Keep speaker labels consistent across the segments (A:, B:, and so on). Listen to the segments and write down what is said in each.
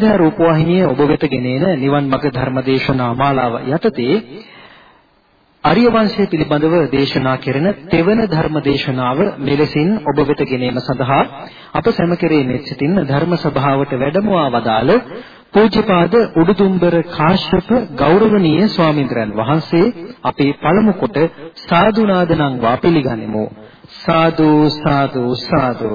A: බෞද්ධ රූපවාහිනිය ඔබ වෙත ගෙනෙන නිවන් මඟ ධර්මදේශනා මාලාව යටතේ ආර්ය වංශය පිළිබඳව දේශනා කෙරෙන තෙවන ධර්ම දේශනාව මෙලෙසින් ඔබ වෙත ගෙනීම සඳහා අප සැම කෙරේ මෙත් සිටින් ධර්ම සභාවට වැඩමවා වදාළ පූජ්‍යපාද උඩුදුම්බර කාශ්‍යප ගෞරවනීය ස්වාමීන්ද්‍රයන් වහන්සේ අපේ පළමු කොට සාදු නාදනම් වා පිළිගනිමු. සාදු සාදු සාදු.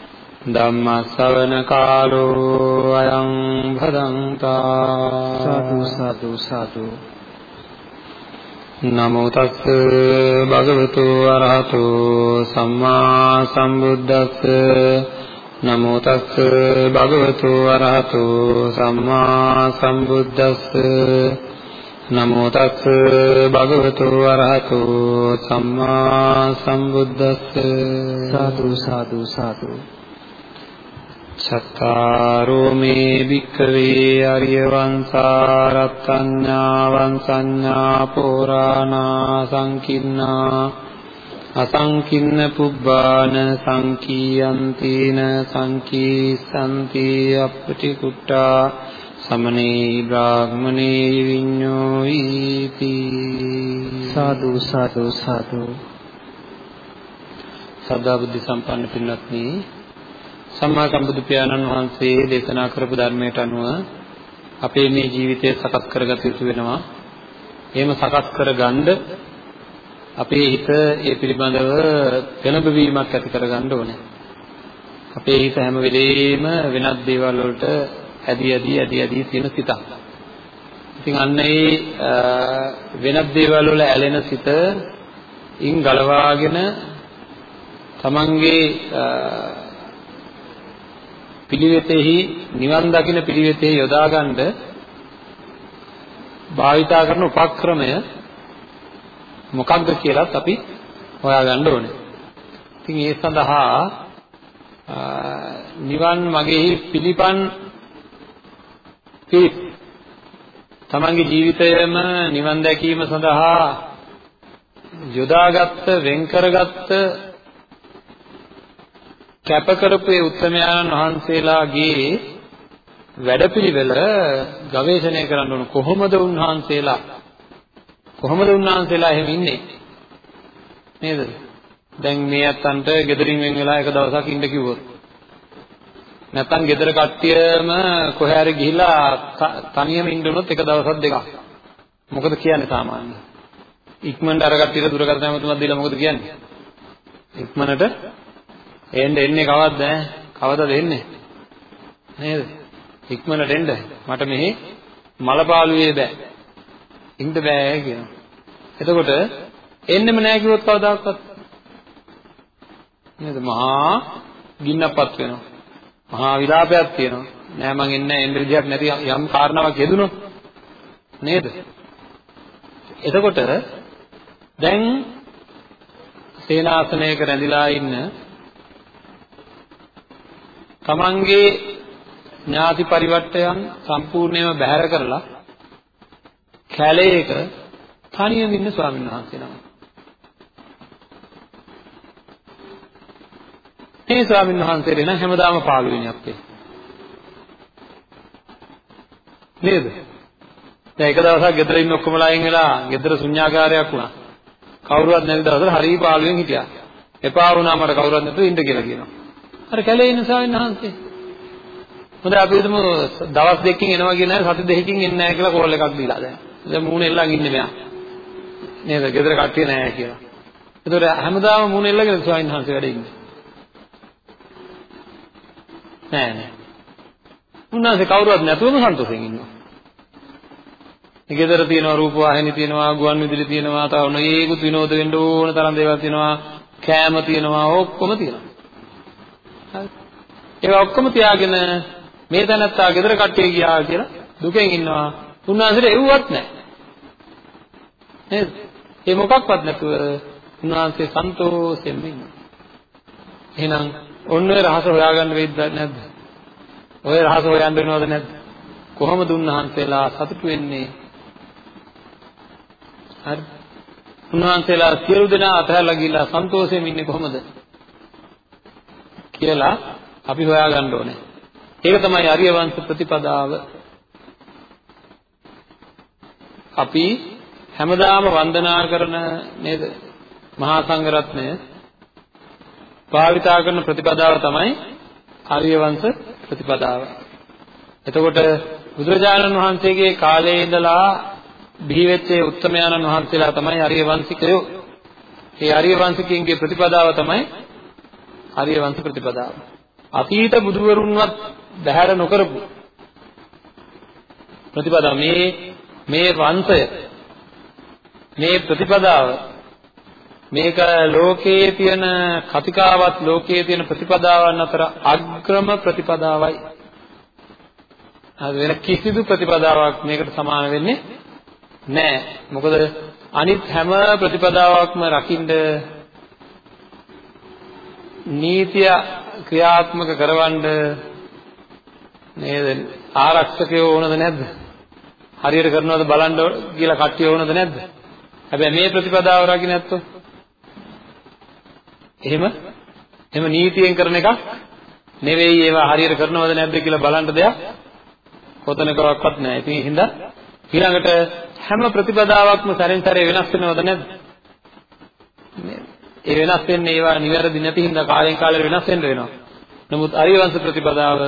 B: ධම්මස්සවන කාලෝ අයං භදංතා
A: සාදු සාදු සාදු.
B: නමෝ තස්ස භගවතු අරහතෝ සම්මා සම්බුද්දස්ස. නමෝ තස්ස භගවතු අරහතෝ සම්මා සම්බුද්දස්ස. නමෝ තස්ස භගවතු අරහතෝ සම්මා සම්බුද්දස්ස.
A: සාදු සාදු සාදු
B: චත්තාරෝ මේ භික්ඛවේ අරිය වංසා රත්ත්‍ඤ්ඤා වංසඤ්ඤා පුරාණා සංකින්නා අසංකින්න පුබ්බාන සංකීයන්තින සංකීසන්ති අපටි කුට්ටා සමනේ බ්‍රාහ්මනේ විඤ්ඤෝ ඊති
A: සාදු සාදු සාදු.
B: සදා බුද්ධ සම්පන්න පින්වත්නි සම්මා සම්බුදු පියාණන් වහන්සේ දේශනා කරපු ධර්මයට අනුව අපේ මේ ජීවිතය සකස් කරගත යුතු වෙනවා. එහෙම සකස් කරගන්න අපේ හිත ඒ පිළිබඳව වෙනබවීමක් ඇති කරගන්න ඕනේ. අපේ හිත හැම වෙලෙම වෙනත් දේවල් වලට ඇදී ඇදී ඇදී ඇදී තියෙන සිතක්. ඉතින් අන්න ඒ වෙනත් දේවල් වල ඇලෙන සිත ඉන් ගලවාගෙන තමන්ගේ පිළිවෙතෙහි නිවන් දකින පිළිවෙතෙහි යොදා ගන්න භාවිතා කරන උපක්‍රමය මොකක්ද කියලාත් අපි හොයාගන්න ඕනේ. ඉතින් ඒ සඳහා නිවන් මගෙහි පිළිපන් පිළිප තමන්ගේ ජීවිතයම නිවන් දැකීම සඳහා යොදාගත්ත වෙන් කරගත්ත කැප කරපු ඒ උත්තමයන් වහන්සේලාගේ වැඩපිළිවෙල ගවේෂණය කරන්න ඕන. කොහොමද උන්වහන්සේලා? කොහොමද උන්වහන්සේලා එහෙම ඉන්නේ? නේද? දැන් මේ අත්තන්ට ගෙදරින් වෙන් වෙලා එක දවසක් ඉන්න කිව්වොත්. නැත්තම් ගෙදර කට්ටියම කොහේ හරි ගිහිලා තනියම ඉන්න උනොත් එක දවසක් දෙකක්. මොකද කියන්නේ සාමාන්‍යයෙන්? ඉක්මනට අර කට්ටියට දුරකථන ඇමතුමක් දීලා මොකද කියන්නේ? ඉක්මනට එන්න එන්නේ කවද්ද ඈ? කවදද එන්නේ? නේද? ඉක්මනට එන්න. මට මෙහි මලපාළුවේ බෑ. ඉන්න බෑ කියනවා. එතකොට එන්නෙම නෑ කිව්වොත් කවදාකවත් නේද? මහා ගින්නක්පත් වෙනවා. මහා විලාපයක් තියෙනවා. නෑ මං එන්නේ එන්න විදියක් නැති යම් කාරණාවක් යෙදුනොත් නේද? එතකොට දැන් සේනාසනයක රැඳිලා ඉන්න තමන්ගේ ඥාති පරිවර්තයන් සම්පූර්ණයෙන්ම බැහැර කරලා කැලේක තනියම ඉන්න ස්වාමීන් වහන්සේ නම. මේ ස්වාමීන් වහන්සේට නම් හැමදාම පාළු වෙන්නේ අපේ. නේද? දැන් එක දවසක් ගෙදර ඉන්න ඔක්කොමලා අයින් වෙලා ගෙදර ශුන්‍යාකාරයක් වුණා. කවුරුවත් නැති දවසට හරි පාළුවෙන් හිටියා. එපා වුණා මට කවුරුවත් නැතුව ඉන්න කියලා කියනවා. අර කැලේ ඉන්න ස්වාමීන් වහන්සේ. හොඳයි අපි හිතමු දවස් දෙකකින් එනවා කියන අය සති දෙකකින් එන්නේ නැහැ කියලා කෝල් එකක් දීලා දැන්. දැන් මූණ එල්ලන් ඉන්නේ මෙයා. නේද? ගෙදර කට්ටිය නැහැ කියලා. ඒතකොට හැමදාම මූණ එල්ලගෙන ස්වාමීන් වහන්සේ වැඩ ඉන්නේ. නෑ නෑ. උන්වහන්සේ කවුරුවත් නැතුවම සන්තෝෂෙන් ඉන්නවා. ගෙදර තියෙනවා රූප වාහිනී තියෙනවා ගුවන් විදුලි තියෙනවා තව නොයේකුත් විනෝද වෙන්න ඕන තරම් දේවල් තියෙනවා කෑම තියෙනවා ඔක්කොම තියෙනවා ඒවා ඔක්කොම තියාගෙන මේ තැනත්තා ගෙදර කට්ටිය ගියා කියලා දුකෙන් ඉන්නවා උන්වහන්සේට එව්වත් නැහැ. නේද? ඒ මොකක්වත් නැතුව උන්වහන්සේ සන්තෝෂයෙන් ඉන්නවා. එහෙනම් ඔන්න ඔය රහස හොයාගන්න වෙයිද නැද්ද? ඔය රහස හොයන්න වෙනවද නැද්ද? කොහොමද උන්වහන්සේලා සතුටු වෙන්නේ? හරි. උන්වහන්සේලා සියලු දෙනා අතහැරලා ගිහිල්ලා සන්තෝෂයෙන් ඉන්නේ කොහොමද? කියලා අපි හොයාගන්න ඕනේ. ඒක තමයි අරිය වංශ ප්‍රතිපදාව. අපි හැමදාම වන්දනා කරන නේද? මහා සංඝරත්නය භාවිතා කරන ප්‍රතිපදාව තමයි ආර්ය වංශ ප්‍රතිපදාව. එතකොට බුදුරජාණන් වහන්සේගේ කාලයේ ඉඳලා බිහි වෙච්ච උත්තමයන්න් වහන්සේලා තමයි ආර්ය වංශිකයෝ. ඒ ආර්ය වංශිකයන්ගේ ප්‍රතිපදාව තමයි ආර්ය වංශ ප්‍රතිපදාව. අතීත බුදුවරුන්වත් බැහැර නොකරපු ප්‍රතිපදාව මේ මේ වංශය මේ ප්‍රතිපදාව මේක ලෝකයේ තියෙන කතිකාවත් ලෝකයේ තියෙන ප්‍රතිපදාවන් අතර අග්‍රම ප්‍රතිපදාවයි. වෙන කිසිදු ප්‍රතිපදාවක් මේකට සමාන වෙන්නේ නැහැ. මොකද අනිත් හැම ප්‍රතිපදාවක්ම රකින්න නීතිය ක්‍රියාත්මක කරවන්න නේද ආරක්ෂකයෝ ඕනද නැද්ද? හරියට කරනවද බලන්න කියලා කට්ටිය ඕනද නැද්ද? හැබැයි මේ ප්‍රතිපදාව රකින්න නැත්තෝ එහෙම එහෙම නීතියෙන් කරන එකක් නෙවෙයි ඒවා හරියට කරනවද නැද්ද කියලා බලන්න දෙයක් කොතනකවත් නැහැ. ඉතින් ඒ හින්දා ඊළඟට හැම ප්‍රතිපදාවක්ම සැරෙන් සැරේ වෙනස් වෙනවද නැද්ද? ඒ වෙනස් වෙන්නේ ඒවා නිවැරදි නැති හින්දා කාලෙන් කාලෙට වෙනස් වෙන්න වෙනවා. නමුත් අරියවංශ ප්‍රතිපදාව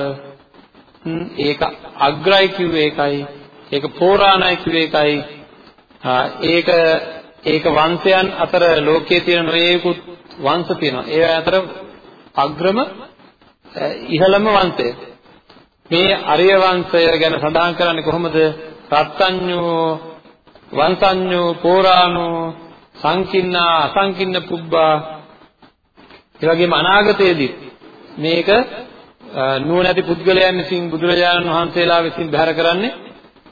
B: ඒක අග්‍රයි කිව්වේ ඒකයි. ඒක පෝරාණයි කිව්වේ ඒකයි. ඒක ඒක වංශයන් අතර ලෝකයේ තියෙන නොයේකුත් වංශ තියෙනවා. ඒ අතර අග්‍රම ඉහළම වංශය. මේ අරිය වංශය ගැන සඳහන් කරන්නේ කොහොමද? රත්ත්‍ඤ්ඤෝ වංශඤ්ඤෝ පෝරාණෝ සංකින්නා අසංකින්න පුබ්බා ඒ වගේම අනාගතයේදී මේක නුවණැති පුද්ගලයන් විසින් බුදුරජාණන් වහන්සේලා විසින් බැහැර කරන්නේ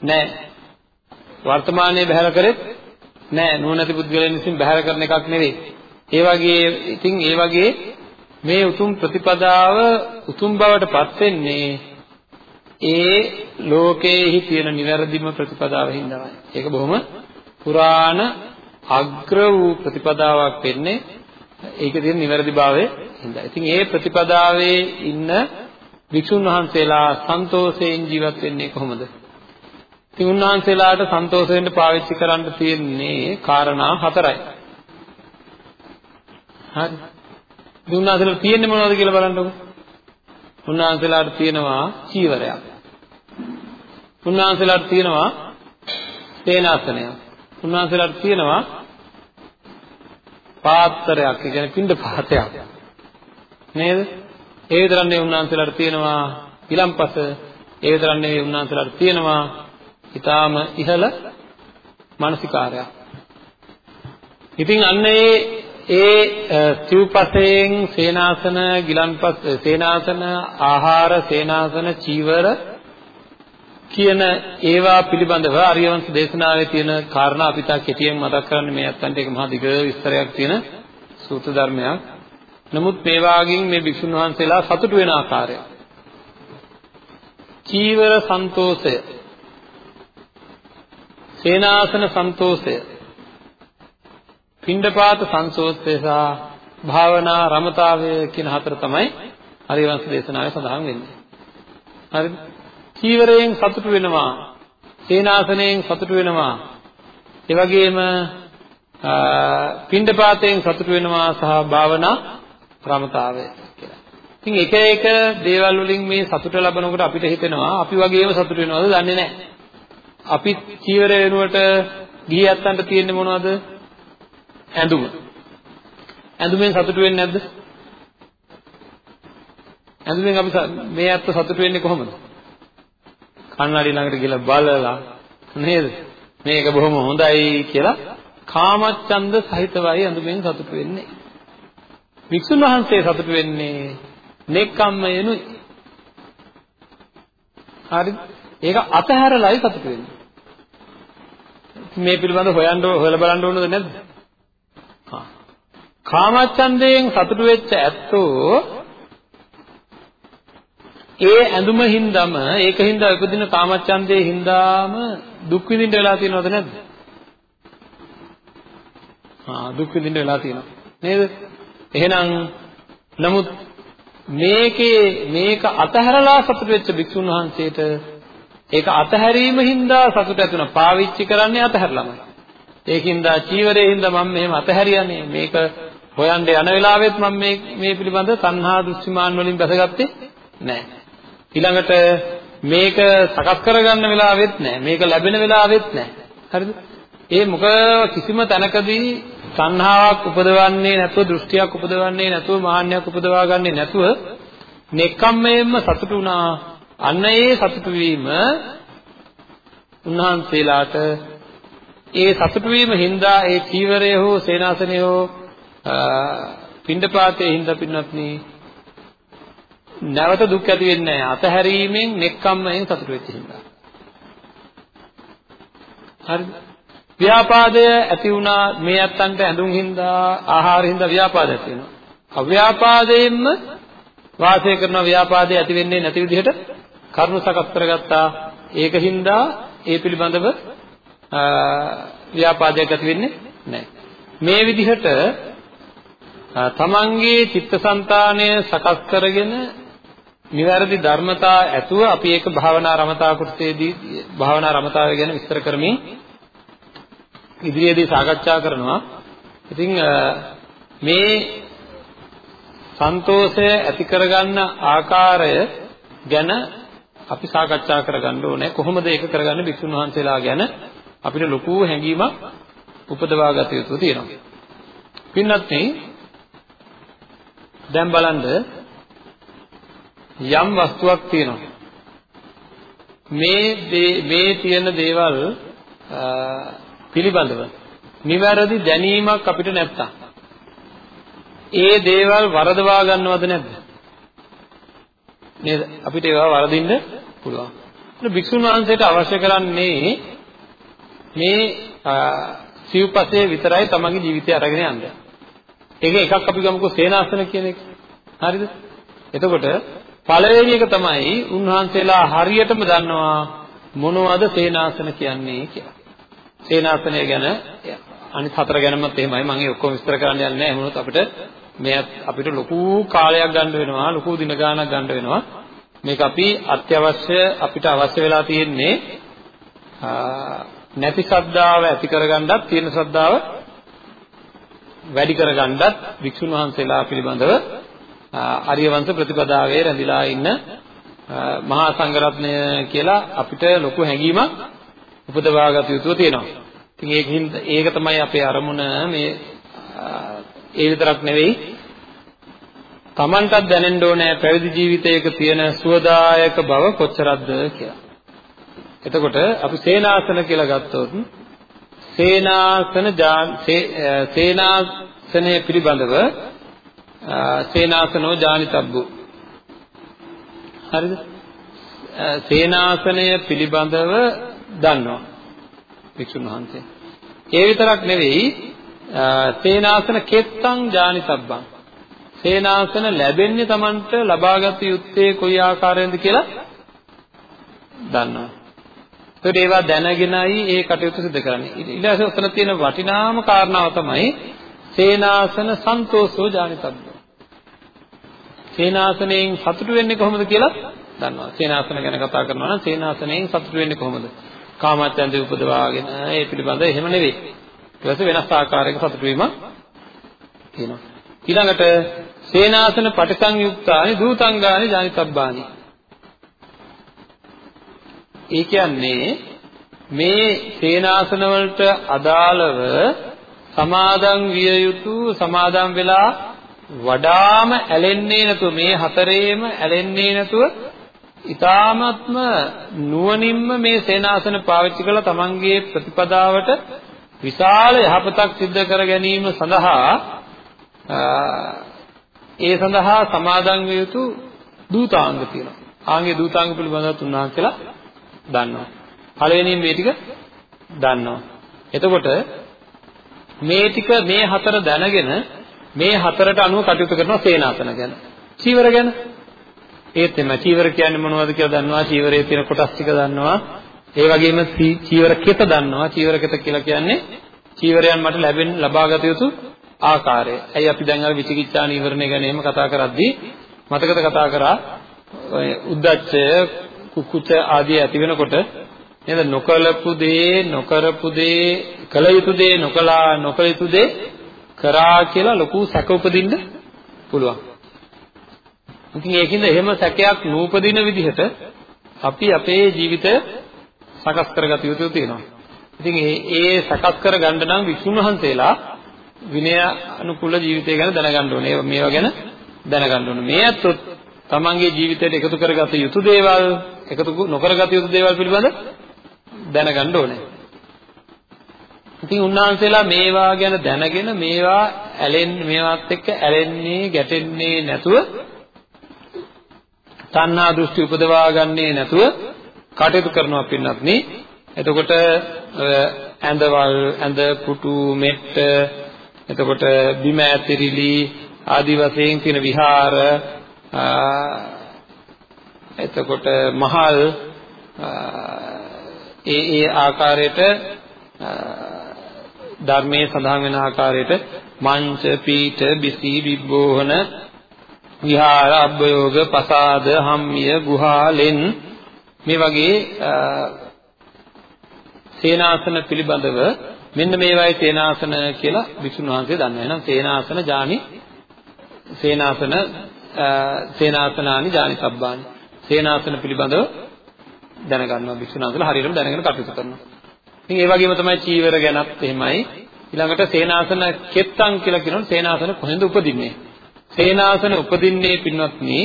B: නැහැ. වර්තමානයේ බැහැර කරෙත් නැහැ. නුවණැති පුද්ගලයන් විසින් බැහැර කරන එකක් නෙවෙයි. ඒ වගේ ඉතින් ඒ වගේ මේ උතුම් ප්‍රතිපදාව උතුම් බවට පත් වෙන්නේ ඒ ලෝකයේහි තියෙන නිවැරදිම ප්‍රතිපදාව හින්දායි. ඒක බොහොම පුරාණ අග්‍ර වූ ප්‍රතිපදාවක් වෙන්නේ ඒකේ තියෙන නිවැරදිභාවය හින්දා. ඉතින් ඒ ප්‍රතිපදාවේ ඉන්න වික්ෂුන් වහන්සේලා සන්තෝෂයෙන් ජීවත් වෙන්නේ කොහොමද? ඉතින් උන්වහන්සේලාට සන්තෝෂ වෙන්න පාවිච්චි කරන්න තියෙන්නේ කාරණා හතරයි. හරි. උන්වහන්සේලාට තියෙන්නේ මොනවද කියලා බලන්නකො. උන්වහන්සේලාට තියෙනවා චීවරයක්. උන්වහන්සේලාට තියෙනවා තේනාසනයක්. උන්වහන්සේලාට තියෙනවා පාත්‍රයක්, ඒ කියන්නේ පින්ඩ පාතයක්. නේද? ඒ විතරක් නෙවෙයි උන්වහන්සේලාට තියෙනවා ඊළම්පස, ඒ විතරක් නෙවෙයි උන්වහන්සේලාට තියෙනවා ඊටාම ඉහළ මානසිකාරයක්. ඉතින් අන්න ඒ ඒ සිව්පසයෙන් සේනාසන ගිලන්පස් සේනාසන ආහාර සේනාසන චීවර කියන ඒවා පිළිබඳව අරියවංශ දේශනාවේ තියෙන කාරණා අපි තා කෙටියෙන් මතක් කරන්නේ මේ අත්තන්ට ඒක මහා දිග විස්තරයක් තියෙන සූත්‍ර ධර්මයක්. නමුත් මේ වාගින් මේ භික්ෂුන් වහන්සේලා සතුටු වෙන ආකාරය. චීවර සන්තෝෂය. සේනාසන සන්තෝෂය. පින්ඩපාත සංසෝත්සය සහ භාවනා රමතාවය කියන හතර තමයි හරිවංශ දේශනාවේ සඳහන් වෙන්නේ. හරිද? චීවරයෙන් සතුටු වෙනවා, සේනාසනයෙන් සතුටු වෙනවා. ඒ වගේම පින්ඩපාතයෙන් සතුටු වෙනවා සහ භාවනා රමතාවය කියලා. ඉතින් එක එක දේවල් වලින් මේ සතුට ලබනකොට අපිට හිතෙනවා අපි වගේම සතුට වෙනවද දන්නේ නැහැ. අපි චීවරය වෙනුවට ගිහියත්තන්ට තියෙන්නේ මොනවද? ඇඳුම. ඇඳුමෙන් සතුටු වෙන්නේ නැද්ද? ඇඳුමෙන් අපි මේ ඇත්ත සතුටු වෙන්නේ කොහොමද? කන්නඩි ළඟට ගිහලා බලලා නේද? මේක බොහොම හොඳයි කියලා කාමච්ඡන්ද සහිතවයි ඇඳුමෙන් සතුටු වෙන්නේ. වික්ෂුන් වහන්සේ සතුටු වෙන්නේ නෙක්ඛම්මයනුයි. හරිද? ඒක අතහැරලයි සතුටු වෙන්නේ. මේ පිළිබඳ හොයන්න හොයලා බලන්න ඕනද නැද්ද? හා. කාමච්ඡන්දයෙන් සතුටු වෙච්ච ඇත්තෝ ඒ ඇඳුම හින්දාම ඒක හින්දා උපදින කාමච්ඡන්දේ හින්දාම දුක් විඳින්න වෙලා තියෙනවද නැද්ද? ආ දුක් විඳින්න වෙලා තියෙනවා. නේද? එහෙනම් නමුත් මේකේ මේක අතහැරලා සතුට වෙච්ච භික්ෂුන් වහන්සේට ඒක අතහැරීම හින්දා සතුට ඇති වෙනවා. පාවිච්චි කරන්නේ අතහැරලාමයි. ඒකින්ද චීවරේ හින්දා මම මෙහෙම අතහැරියානේ. මේක හොයන්න යන වෙලාවෙත් මම මේ මේ පිළිබඳ තණ්හා දුස්සිමාන් වලින් බැසගත්තේ නැහැ. ඊළඟට මේක සකස් කරගන්න වෙලාවෙත් නැහැ. මේක ලැබෙන වෙලාවෙත් නැහැ. හරිද? ඒ මොක කිසිම තැනකදී සංහාවක් උපදවන්නේ නැතුව දෘෂ්ටියක් උපදවන්නේ නැතුව මාන්නයක් උපදවා ගන්නේ නැතුව නෙක්ඛම්මයෙන්ම සතුටු වුණා. අන්න ඒ සතුටු වීම උන්වහන්සේලාට ඒ සතුටු වීම හින්දා ඒ චීවරය හෝ සේනාසනය හෝ පින්ඩපාතයේ හින්දා පින්වත්නි නැවත දුක් ඇති වෙන්නේ නැහැ. අතහැරීමෙන් නෙක්ඛම්මයෙන් සතුට වෙච්ච හින්දා. හරිද? ව්‍යාපාදය ඇති වුණා මේ අත්තන්ට ඇඳුම් හින්දා ආහාර හින්දා ව්‍යාපාදය ඇති වෙනවා. අව්‍යාපාදයෙන්ම වාසය කරන ව්‍යාපාදය ඇති වෙන්නේ නැති විදිහට කරුණු සකස් කරගත්තා. ඒක හින්දා ඒ පිළිබඳව ව්‍යාපාදයක් ඇති වෙන්නේ නැහැ. මේ විදිහට තමන්ගේ චිත්තසංතානය සකස් කරගෙන නිවැරදි ධර්මතා ඇතුව අපි ඒක භාවනා රමතා කුර්තේදී භාවනා රමතාවය ගැන විස්තර කරමින් ඉදිරියේදී සාකච්ඡා කරනවා. ඉතින් මේ සන්තෝෂය ඇති කරගන්න ආකාරය ගැන අපි සාකච්ඡා කරගන්න ඕනේ. කොහොමද ඒක කරගන්නේ භික්ෂුන් වහන්සේලා ගැන අපිට ලොකු හැඟීමක් උපදවා ගත යුතු තියෙනවා. පින්නත් දැන් බලන්න යම් වස්තුවක් තියෙනවා. මේ මේ තියෙන දේවල් පිළිබඳව නිවැරදි දැනීමක් අපිට නැත්තම් ඒ දේවල් වරදවා ගන්නවද නැද්ද? නේද? අපිට ඒවා වරදින්න පුළුවන්. භික්ෂුන් වහන්සේට අවශ්‍ය කරන්නේ මේ සිව්පසේ විතරයි තමන්ගේ ජීවිතය අරගෙන යන්න. ඒක එකක් අපි ගමුකෝ සේනාසන කියන එක. හරිද? එතකොට පළවෙනි එක තමයි උන්වහන්සේලා හරියටම දන්නවා මොනවද සේනාසන කියන්නේ කියලා. සේනාසනය ගැන අනිත් හතර ගැනමත් එහෙමයි මම ඒ ඔක්කොම විස්තර කරන්න යන්නේ නැහැ. එහෙමනොත් අපිට මේ අපිට ලොකු කාලයක් ගන්න වෙනවා, ලොකු දින ගාණක් ගන්න වෙනවා. මේක අපි අත්‍යවශ්‍ය අපිට අවශ්‍ය වෙලා තියෙන්නේ නැති ශ්‍රද්ධාව ඇති කරගන්නත් තියෙන ශ්‍රද්ධාව වැඩි කරගන්නත් වික්ෂුන් වහන්සේලා පිළිබඳව ආර්ය වංශ ප්‍රතිපදාවේ රැඳිලා ඉන්න මහා සංඝරත්නය කියලා අපිට ලොකු හැඟීමක් උපදවා ගත යුතු තියෙනවා. ඉතින් ඒකින් ඒක තමයි අපේ අරමුණ මේ ඒ විතරක් නෙවෙයි Tamanටත් දැනෙන්න ඕනේ පැවිදි ජීවිතයක තියෙන සුවදායක බව කොච්චරක්ද කියලා. එතකොට අපි සේනාසන කියලා ගත්තොත් සේනාසන සේනාසනය පිළිබඳව සේනාසනෝ ජානිතබ්බු හරිද සේනාසනය පිළිබඳව දන්නවා වික්ෂුන් වහන්සේ ඒ විතරක් නෙවෙයි සේනාසන කෙත්තං ජානිතබ්බං සේනාසන ලැබෙන්නේ Tamanට ලබාගත යුත්තේ කොයි ආකාරයෙන්ද කියලා දන්නවා ඒකට ඒවා දැනගෙනයි ඒ කටයුතු සිදු කරන්නේ ඊට පස්සේ උතන තියෙන වටිනාම කාරණාව තමයි සේනාසන සන්තෝෂෝ ජානිතබ්බ සේනාසනයෙන් සතුටු වෙන්නේ කොහොමද කියලා දන්නවා. සේනාසන ගැන කතා කරනවා නම් සේනාසනයෙන් සතුටු වෙන්නේ කොහොමද? කාමච්ඡන්දේ උපදවාගෙන ඒ පිළිබඳ එහෙම නෙවෙයි. ඊට පස්සේ වෙනස් ආකාරයක සතුටු වීමක් තියෙනවා. ඊළඟට සේනාසන පටිසංයුක්තානි දූතංගානි ජානිතබ්බානි. ඒ කියන්නේ මේ සේනාසන වලට අදාළව සමාදන් විය යුතු සමාදන් වෙලා වඩාම ඇලෙන්නේ නැතුව මේ හතරේම ඇලෙන්නේ නැතුව ඊ타මත්ම නුවණින්ම මේ සේනාසන පාවිච්චි කරලා තමන්ගේ ප්‍රතිපදාවට විශාල යහපතක් සිද්ධ කර ගැනීම සඳහා ඒ සඳහා සමාදන් විය යුතු දූතාංග තියෙනවා. ආන්ගේ දූතාංග පිළිබඳව තුන්වහන්සේලා දන්නවා. පළවෙනියෙන් මේ ටික දන්නවා. එතකොට මේ ටික මේ හතර දැනගෙන මේ හතරට අනුව කටයුතු කරනවා සේනාසන ගැන. චීවර ගැන. ඒත් එම චීවර කියන්නේ මොනවද කියලා දන්නවා. චීවරයේ තියෙන කොටස් ටික දන්නවා. ඒ වගේම චීවර කෙත දන්නවා. චීවර කෙත කියලා කියන්නේ චීවරයන් මට ලැබෙන ලබාගත යුතු ආකාරය. ඇයි අපි දැන් අර විචිකිච්ඡා නීවරණය ගැන එහෙම කතා කරද්දී මතකද කතා කරා උද්දච්චය කුකුච ආදී ඇති වෙනකොට නේද නොකලපු දේ නොකරපු දේ කළ යුතු දේ නොකලා නොකළ යුතු දේ කරා කියලා ලොකු සැක උපදින්න පුළුවන්. ඉතින් ඒකින්ද එහෙම සැකයක් නූපදින විදිහට අපි අපේ ජීවිතය සකස් කරගත යුතු තියෙනවා. ඉතින් ඒ ඒ සකස් කර ගන්න නම් විසුණු වහන්සේලා විනය අනුකූල ජීවිතය ගැන දැනගන්න ඕනේ. මේවා ගැන දැනගන්න ඕනේ. මේ අත්ොත් තමන්ගේ ජීවිතයට එකතු කරගත යුතු දේවල්, එකතු නොකරගත යුතු දේවල් පිළිබඳ දැනගන්න ඕනේ. ඉතින් උන්වහන්සේලා මේවා ගැන දැනගෙන මේවා ඇලෙන්නේ මේවත් එක්ක ඇලෙන්නේ ගැටෙන්නේ නැතුව තණ්හා දෘෂ්ටි උපදවා ගන්නේ නැතුව කටයුතු කරනවා පින්නත් නේ. එතකොට ඇඳවල් ඇඳ පුටු මෙට්ට එතකොට බිම ඇතිරිලි ආදි වශයෙන් තියෙන විහාර එතකොට මහල් ඒ ඒ ආකාරයට ධර්මයේ සඳහන් වෙන ආකාරයට මංච පීඨ බිසි බිබ්බෝහන විහාර අබ්බයෝග පසාද හම්මිය ගුහාලෙන් මේ වගේ සේනාසන පිළිබඳව මෙන්න මේවායි සේනාසන කියලා විසුණු වහන්සේ දන්නවා. එහෙනම් සේනාසන ජානි සේනාසන සේනාසනානි ජානි සබ්බානි. සේනාසන පිළිබඳව දැනගන්නවා විසුණු වහන්සේලා හරියටම දැනගෙන කටයුතු කරනවා. ඉතින් ඒ වගේම තමයි චීවර ගැනත් එහෙමයි. ඊළඟට සේනාසන කෙත්තං කියලා කියනොත් සේනාසන කොහෙන්ද උපදින්නේ? සේනාසන උපදින්නේ පින්වත්නි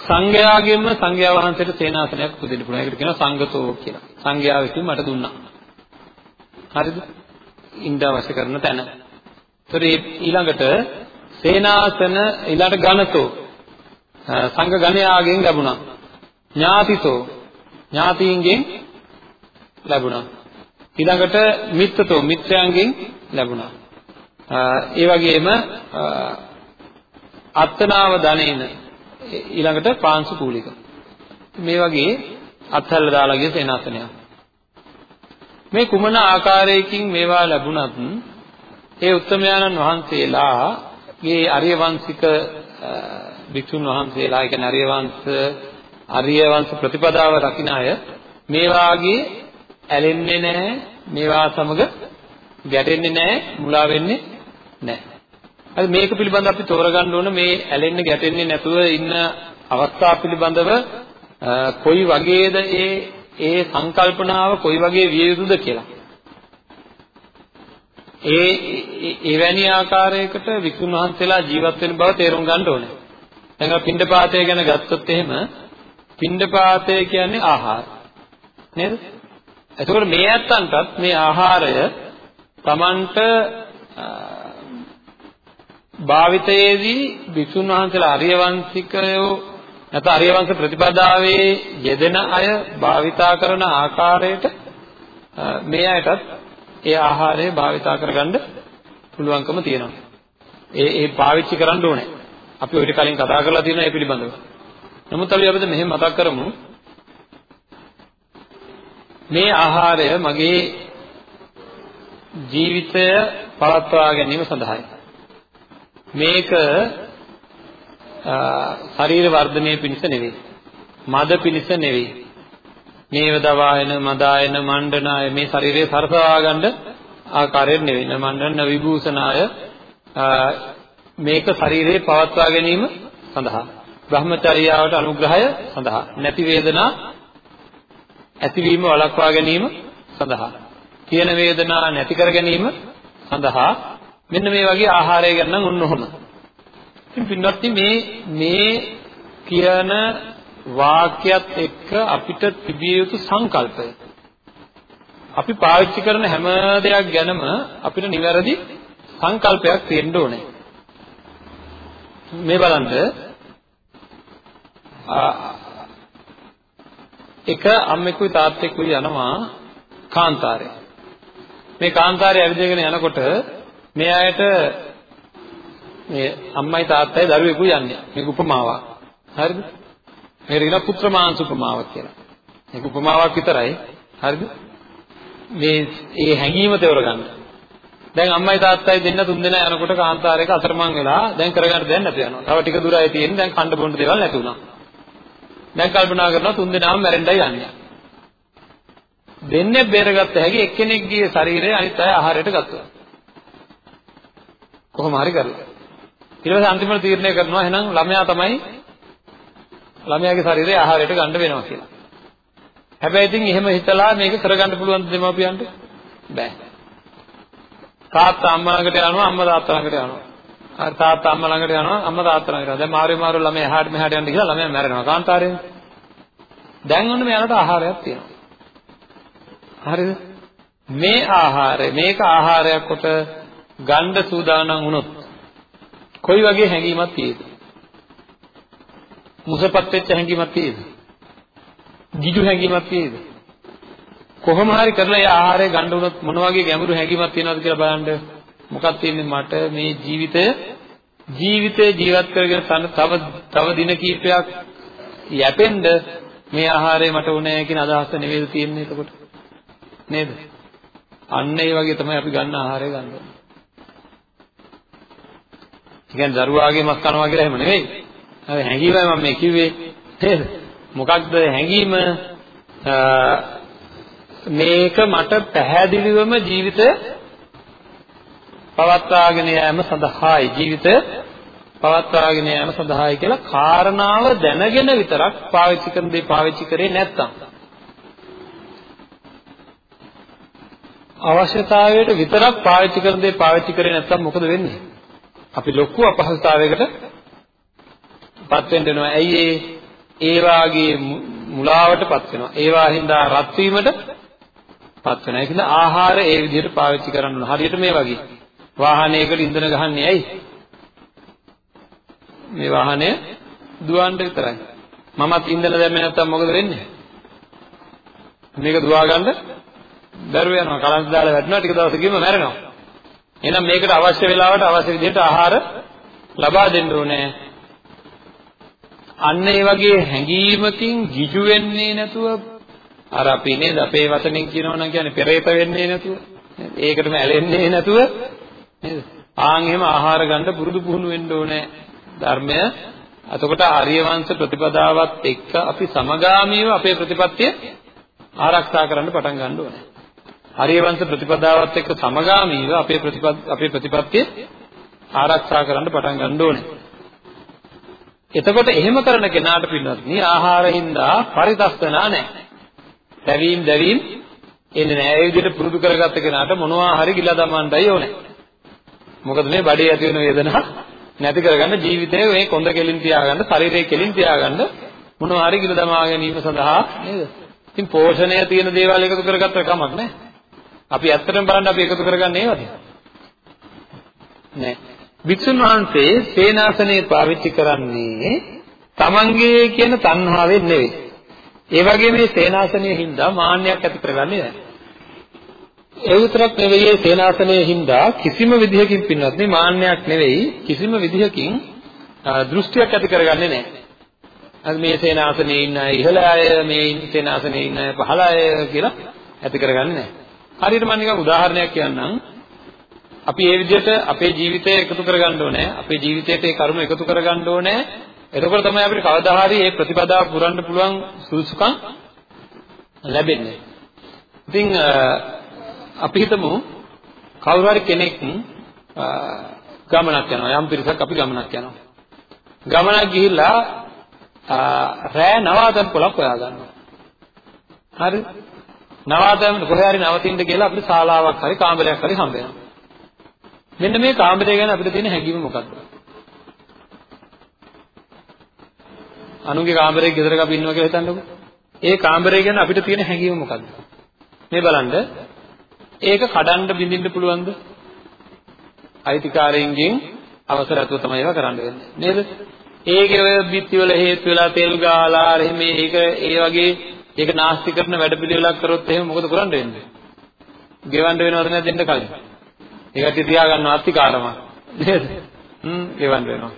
B: සංඝයාගෙන්ම සංඝයා වහන්සේට සේනාසනයක් උපදින්න පුළුවන්. ඒකට කියනවා සංගතෝ කියලා. සංඝයා විසින් මට දුන්නා. හරිද? ඉන්ද අවශ්‍ය කරන තැන. ඒතර ඊළඟට සේනාසන ඊළඟට ගණතෝ සංඝ ගණයාගෙන් ලැබුණා. ඥාතිතෝ ඥාතීන්ගෙන් ලැබුණා. ඊළඟට මිත්තතෝ මිත්‍රයන්ගෙන් ලැබුණා. ඒ වගේම අත්තනාව ධනේන ඊළඟට පාංශු කූලික. මේ වගේ අත්හැල්ල දාලා ගිය සේනාසනයක්. මේ කුමන ආකාරයකින් මේවා ලැබුණත් ඒ උත්තමයාණන් වහන්සේලාගේ අරිය වංශික භික්ෂුන් වහන්සේලා ඒ කියන්නේ අරිය වංශ අරිය වංශ ප්‍රතිපදාව රකින්න අය මේ වාගේ ඇලෙන්නේ නැහැ මේවා සමග ගැටෙන්නේ නැහැ මුලා වෙන්නේ නැහැ හරි මේක පිළිබඳව අපි තෝරගන්න ඕන මේ ඇලෙන්න ගැටෙන්නේ නැතුව ඉන්න අවස්ථා පිළිබඳව කොයි වගේද ඒ ඒ සංකල්පනාව කොයි වගේ විය යුතුද කියලා. ඒ එවැනි ආකාරයකට වික්ෂුන් වහන්සේලා ජීවත් වෙන බව තේරුම් ගන්න ඕනේ. දැන් අපි පින්ඩපාතය ගැන ගත්තොත් එහෙම පින්ඩපාතය කියන්නේ ආහාර. නේද? එතකොට මේ ඇත්තන්ටත් මේ ආහාරය Tamanට භාවිතයේදී භික්ෂුන් වහන්සේලා ආර්ය වංශිකයෝ නැත්නම් ආර්ය වංශ ප්‍රතිපදාවේ යෙදෙන අය භාවිතා කරන ආකාරයට මේ අයටත් ඒ ආහාරය භාවිතා කරගන්න පුළුවන්කම තියෙනවා. ඒ ඒ පාවිච්චි කරන්න ඕනේ. අපි ඔයිට කලින් කතා කරලා තියෙනවා ඒ පිළිබඳව. නමුත් අපි අපිට මෙහෙම මතක් කරමු. මේ ආහාරය මගේ ජීවිතය පවත්වා ගැනීම සඳහායි. මේක ශරීර වර්ධනය පිණිස නෙවෙයි. මද පිණිස නෙවෙයි. මේව දවායන, මදායන, මණ්ඩනාය මේ ශරීරය සරසවා ගන්න ආකාරයෙන් නෙවෙයි. මණ්ඩන විභූෂණාය මේක ශරීරේ පවත්වා ගැනීම සඳහා. බ්‍රහ්මචර්යාවට අනුග්‍රහය සඳහා. නැති වේදනා ඇතිවීම වළක්වා ගැනීම සඳහා. තියෙන වේදනා නැති කර ගැනීම සඳහා මෙන්න මේ වගේ ආහාරය ගන්න නම් ඔන්න ඔහොම. ඉතින් පින්වත්නි මේ මේ කියන වාක්‍යයත් එක්ක අපිට තිබිය යුතු සංකල්පය. අපි පාවිච්චි කරන හැම දෙයක් ගැනම අපිට නිවැරදි සංකල්පයක් තියෙන්න ඕනේ. මේ බලන්න එක අම්මෙකුයි තාත්තෙකුයි යනවා කාන්තාරය. මේ කාන්තාරය ඇවිදගෙන යනකොට මේ අයට මේ අම්මයි තාත්තයි දරුවෙකු යන්නේ. මේක උපමාවක්. හරිද? මේකට කියන පුත්‍රමාංශ උපමාවක් කියලා. මේක උපමාවක් විතරයි. හරිද? මේ ඒ හැඟීම තේරගන්න. දැන් අම්මයි තාත්තයි දෙන්න තුන් දෙනා යනකොට කාන්තාරයක අතරමං වෙලා දැන් කරගන්න දෙයක් නැතු වෙනවා. තව ටික දුරයි තියෙන්නේ දැන් කන්න බොන්න දේවල් නැති වුණා. දැන් කල්පනා කරනවා තුන් දෙනාම මැරෙන්නයි යන්නේ. දෙන්නේ බේරගත්ත හැකි එක්කෙනෙක්ගේ ශරීරය අනිත් අය ආහාරයට ගත්තා. කොහොම හරි කරලා. ඊට පස්සේ අන්තිමට තීරණය කරනවා එහෙනම් ළමයා තමයි ළමයාගේ ශරීරය ආහාරයට ගන්න වෙනවා කියලා. හැබැයි ඉතින් එහෙම හිතලා මේක කරගන්න පුළුවන් දෙමාපියන්ට බෑ. තාත්තා අම්මා ළඟට යනවා අම්මා තාත්තා ළඟට යනවා. අර තාත්තා අම්මා ළඟට යනවා අම්මා තාත්තා ළඟට යනවා. දැන් මාරු මාරු ළමයා එහාට මෙහාට යන්න ගිහලා ළමයා මැරෙනවා කාන්තාරයෙන්. දැන් ඔන්න මෙයාලට ආහාරයක් තියෙනවා. හරිද? මේ ආහාරය මේක ආහාරයක් කොට ගන්න සූදානම් වුණොත් කොයි වගේ හැඟීමක් තියෙද? මුසපත් වෙච්ච හැඟීමක් තියෙද? ගිජු හැඟීමක් තියෙද? කොහොම හරි කරලා ඒ ආහාරය ගන්න උනොත් මොන වගේ ගැඹුරු හැඟීමක් තියෙනවද කියලා බලන්න. මොකක්ද තියෙන්නේ මට මේ ජීවිතය ජීවිතේ ජීවත් කරගෙන තව තව දින කිහිපයක් යැපෙන්න මේ ආහාරය මට ඕනේ කියන අදහස නෙවෙයි තියෙන්නේ එතකොට. නේද? අන්න ඒ වගේ තමයි අපි ගන්න ආහාරය ගන්න ඕනේ. කියන්නේ දරුවාගේ මස් කනවා කියලා එහෙම නෙවෙයි. හරි හැංගීමයි මම මේ කිව්වේ. නේද? මොකක්ද හැංගීම? මේක මට පැහැදිලිවම ජීවිත පවත්වාගෙන යාම සඳහායි ජීවිත පවත්වාගෙන යාම සඳහායි කියලා කාරණාව දැනගෙන විතරක් පාවිච්චි කරන දේ පාවිච්චි කරේ නැත්තම් අවශ්‍යතාවයට විතරක් පාවිච්චි කරන දේ පාවිච්චි කරේ නැත්තම් මොකද වෙන්නේ? අපි ලොකු අපහසුතාවයකට පත් වෙන්න වෙනවා. ඇයි ඒ ඒ වාගේ මුලාවටපත් වෙනවා. ඒ වාහින්දා රත් වීමට පත් වෙනවා. ඒකද ආහාර ඒ විදිහට පාවිච්චි කරන්න ඕන. හරියට මේ වගේ. වාහනයකට ඉන්ධන ගහන්නේ ඇයි? මේ වාහනය දුවන්න විතරයි. මමත් ඉන්ධන දැම්මේ නැත්තම් මොකද වෙන්නේ? මේක දුවා ගන්න බැරුව යනවා. කලන්ත දාලා වැටෙනවා ටික දවසකින්ම මැරෙනවා. එහෙනම් මේකට අවශ්‍ය වෙලාවට අවශ්‍ය විදිහට ආහාර ලබා දෙන්න ඕනේ. අන්න ඒ වගේ හැඟීමකින් ගිජු වෙන්නේ නැතුව අර අපි නේද අපේ වචනෙන් කියනවා නම් කියන්නේ පෙරේත වෙන්නේ නැතුව ඒකටම ඇලෙන්නේ නැතුව නේද ආන් එහෙම ආහාර ගන්න පුරුදු පුහුණු වෙන්න ඕනේ ධර්මය එතකොට ආර්ය වංශ ප්‍රතිපදාවත් එක්ක අපි සමගාමීව අපේ ප්‍රතිපත්තිය ආරක්ෂා කරන්න පටන් ගන්න ඕනේ ආර්ය වංශ ප්‍රතිපදාවත් එක්ක සමගාමීව අපේ ප්‍රතිපත් අපේ ප්‍රතිපත්තිය ආරක්ෂා කරන්න පටන් ගන්න ඕනේ එතකොට එහෙම කරන කෙනාට පින්නත් මේ ආහාරින්දා පරිදස්සනා නැහැ. දැවීම් දැවීම් එන්නේ නැහැ. ඒ විදිහට පුරුදු කරගත්ත කෙනාට මොනවා හරි ගිලා දමන්නයි ඕනේ. මොකද මේ බඩේ ඇති වෙන වේදනාව නැති කරගන්න ජීවිතේ මේ කොන්ද කෙලින් තියාගන්න, ශරීරය කෙලින් තියාගන්න මොනවා හරි ගිලා දමා ගැනීම සඳහා නේද? ඉතින් පෝෂණය තියෙන දේවල් එකතු කරගත්ත කමක් නැහැ. අපි ඇත්තටම බලන්න අපි එකතු කරගන්නේ ඒවද? නෑ. වික්ෂුන් වහන්සේ සේනාසනේ පාවිච්චි කරන්නේ තමන්ගේ කියන තණ්හාවෙන් නෙවෙයි. ඒ වගේ මේ සේනාසනයේ හින්දා මාන්නයක් ඇති කරගන්නේ නැහැ. ඒ විතරක් නෙවෙයි මේ සේනාසනයේ හින්දා කිසිම විදිහකින් පින්වත් මේ මාන්නයක් නෙවෙයි කිසිම විදිහකින් දෘෂ්ටියක් ඇති කරගන්නේ නැහැ. අද මේ සේනාසනයේ ඉන්න අය ඉහළ අය මේ සේනාසනයේ ඉන්න අය පහළ අය කියලා ඇති කරගන්නේ නැහැ. හරියට මම නිකන් උදාහරණයක් කියන්නම්. අපි මේ විදිහට අපේ ජීවිතය එකතු කරගන්න ඕනේ. අපේ ජීවිතයට ඒ කරුණු එකතු කරගන්න ඕනේ. එතකොට තමයි අපිට කවදා හරි මේ ප්‍රතිපදාව පුරන්න පුළුවන් සුසුකම් ලැබෙන්නේ. ඉතින් අපි හිතමු කවුරු හරි කෙනෙක් ගමනක් යනවා. යම් පිරිසක් අපි ගමනක් යනවා. ගමනක් ගිහිල්ලා රෑ නවාතැන් පොලක් හොයා ගන්නවා. හරි? නවාතැන් කොහේ හරි නවතින්න කියලා අපිට ශාලාවක් හරි කාමරයක් හරි හම්බ වෙනවා. මෙන්න මේ කාමරය ගැන අපිට තියෙන හැඟීම මොකක්ද? අනුගේ කාමරයක ගෙදරක අපි ඉන්නවා කියලා හිතන්නකෝ. ඒ කාමරය ගැන අපිට තියෙන හැඟීම මොකක්ද? මේ බලන්න. ඒක කඩන්න බින්දින්න පුළුවන්ද? අයිතිකාරයින්ගෙන් අවසර ඇතුව තමයි ඒවා කරන්න වෙන්නේ. නේද? ඒකේ ඔය බිත්තිවල හේතු වෙලා තෙල් ගාලා එහෙම ඒක ඒ වගේ ඒක නාස්ති කරන වැඩ පිළිවෙලක් කරොත් එහෙම මොකද කරන්න වෙන්නේ? ගෙවන්න වෙනවද නැද්ද දෙන්න කලින්? ඒකට තියාගන්න අත්තිකාරම නේද? හ්ම් ගෙවන්න වෙනවා.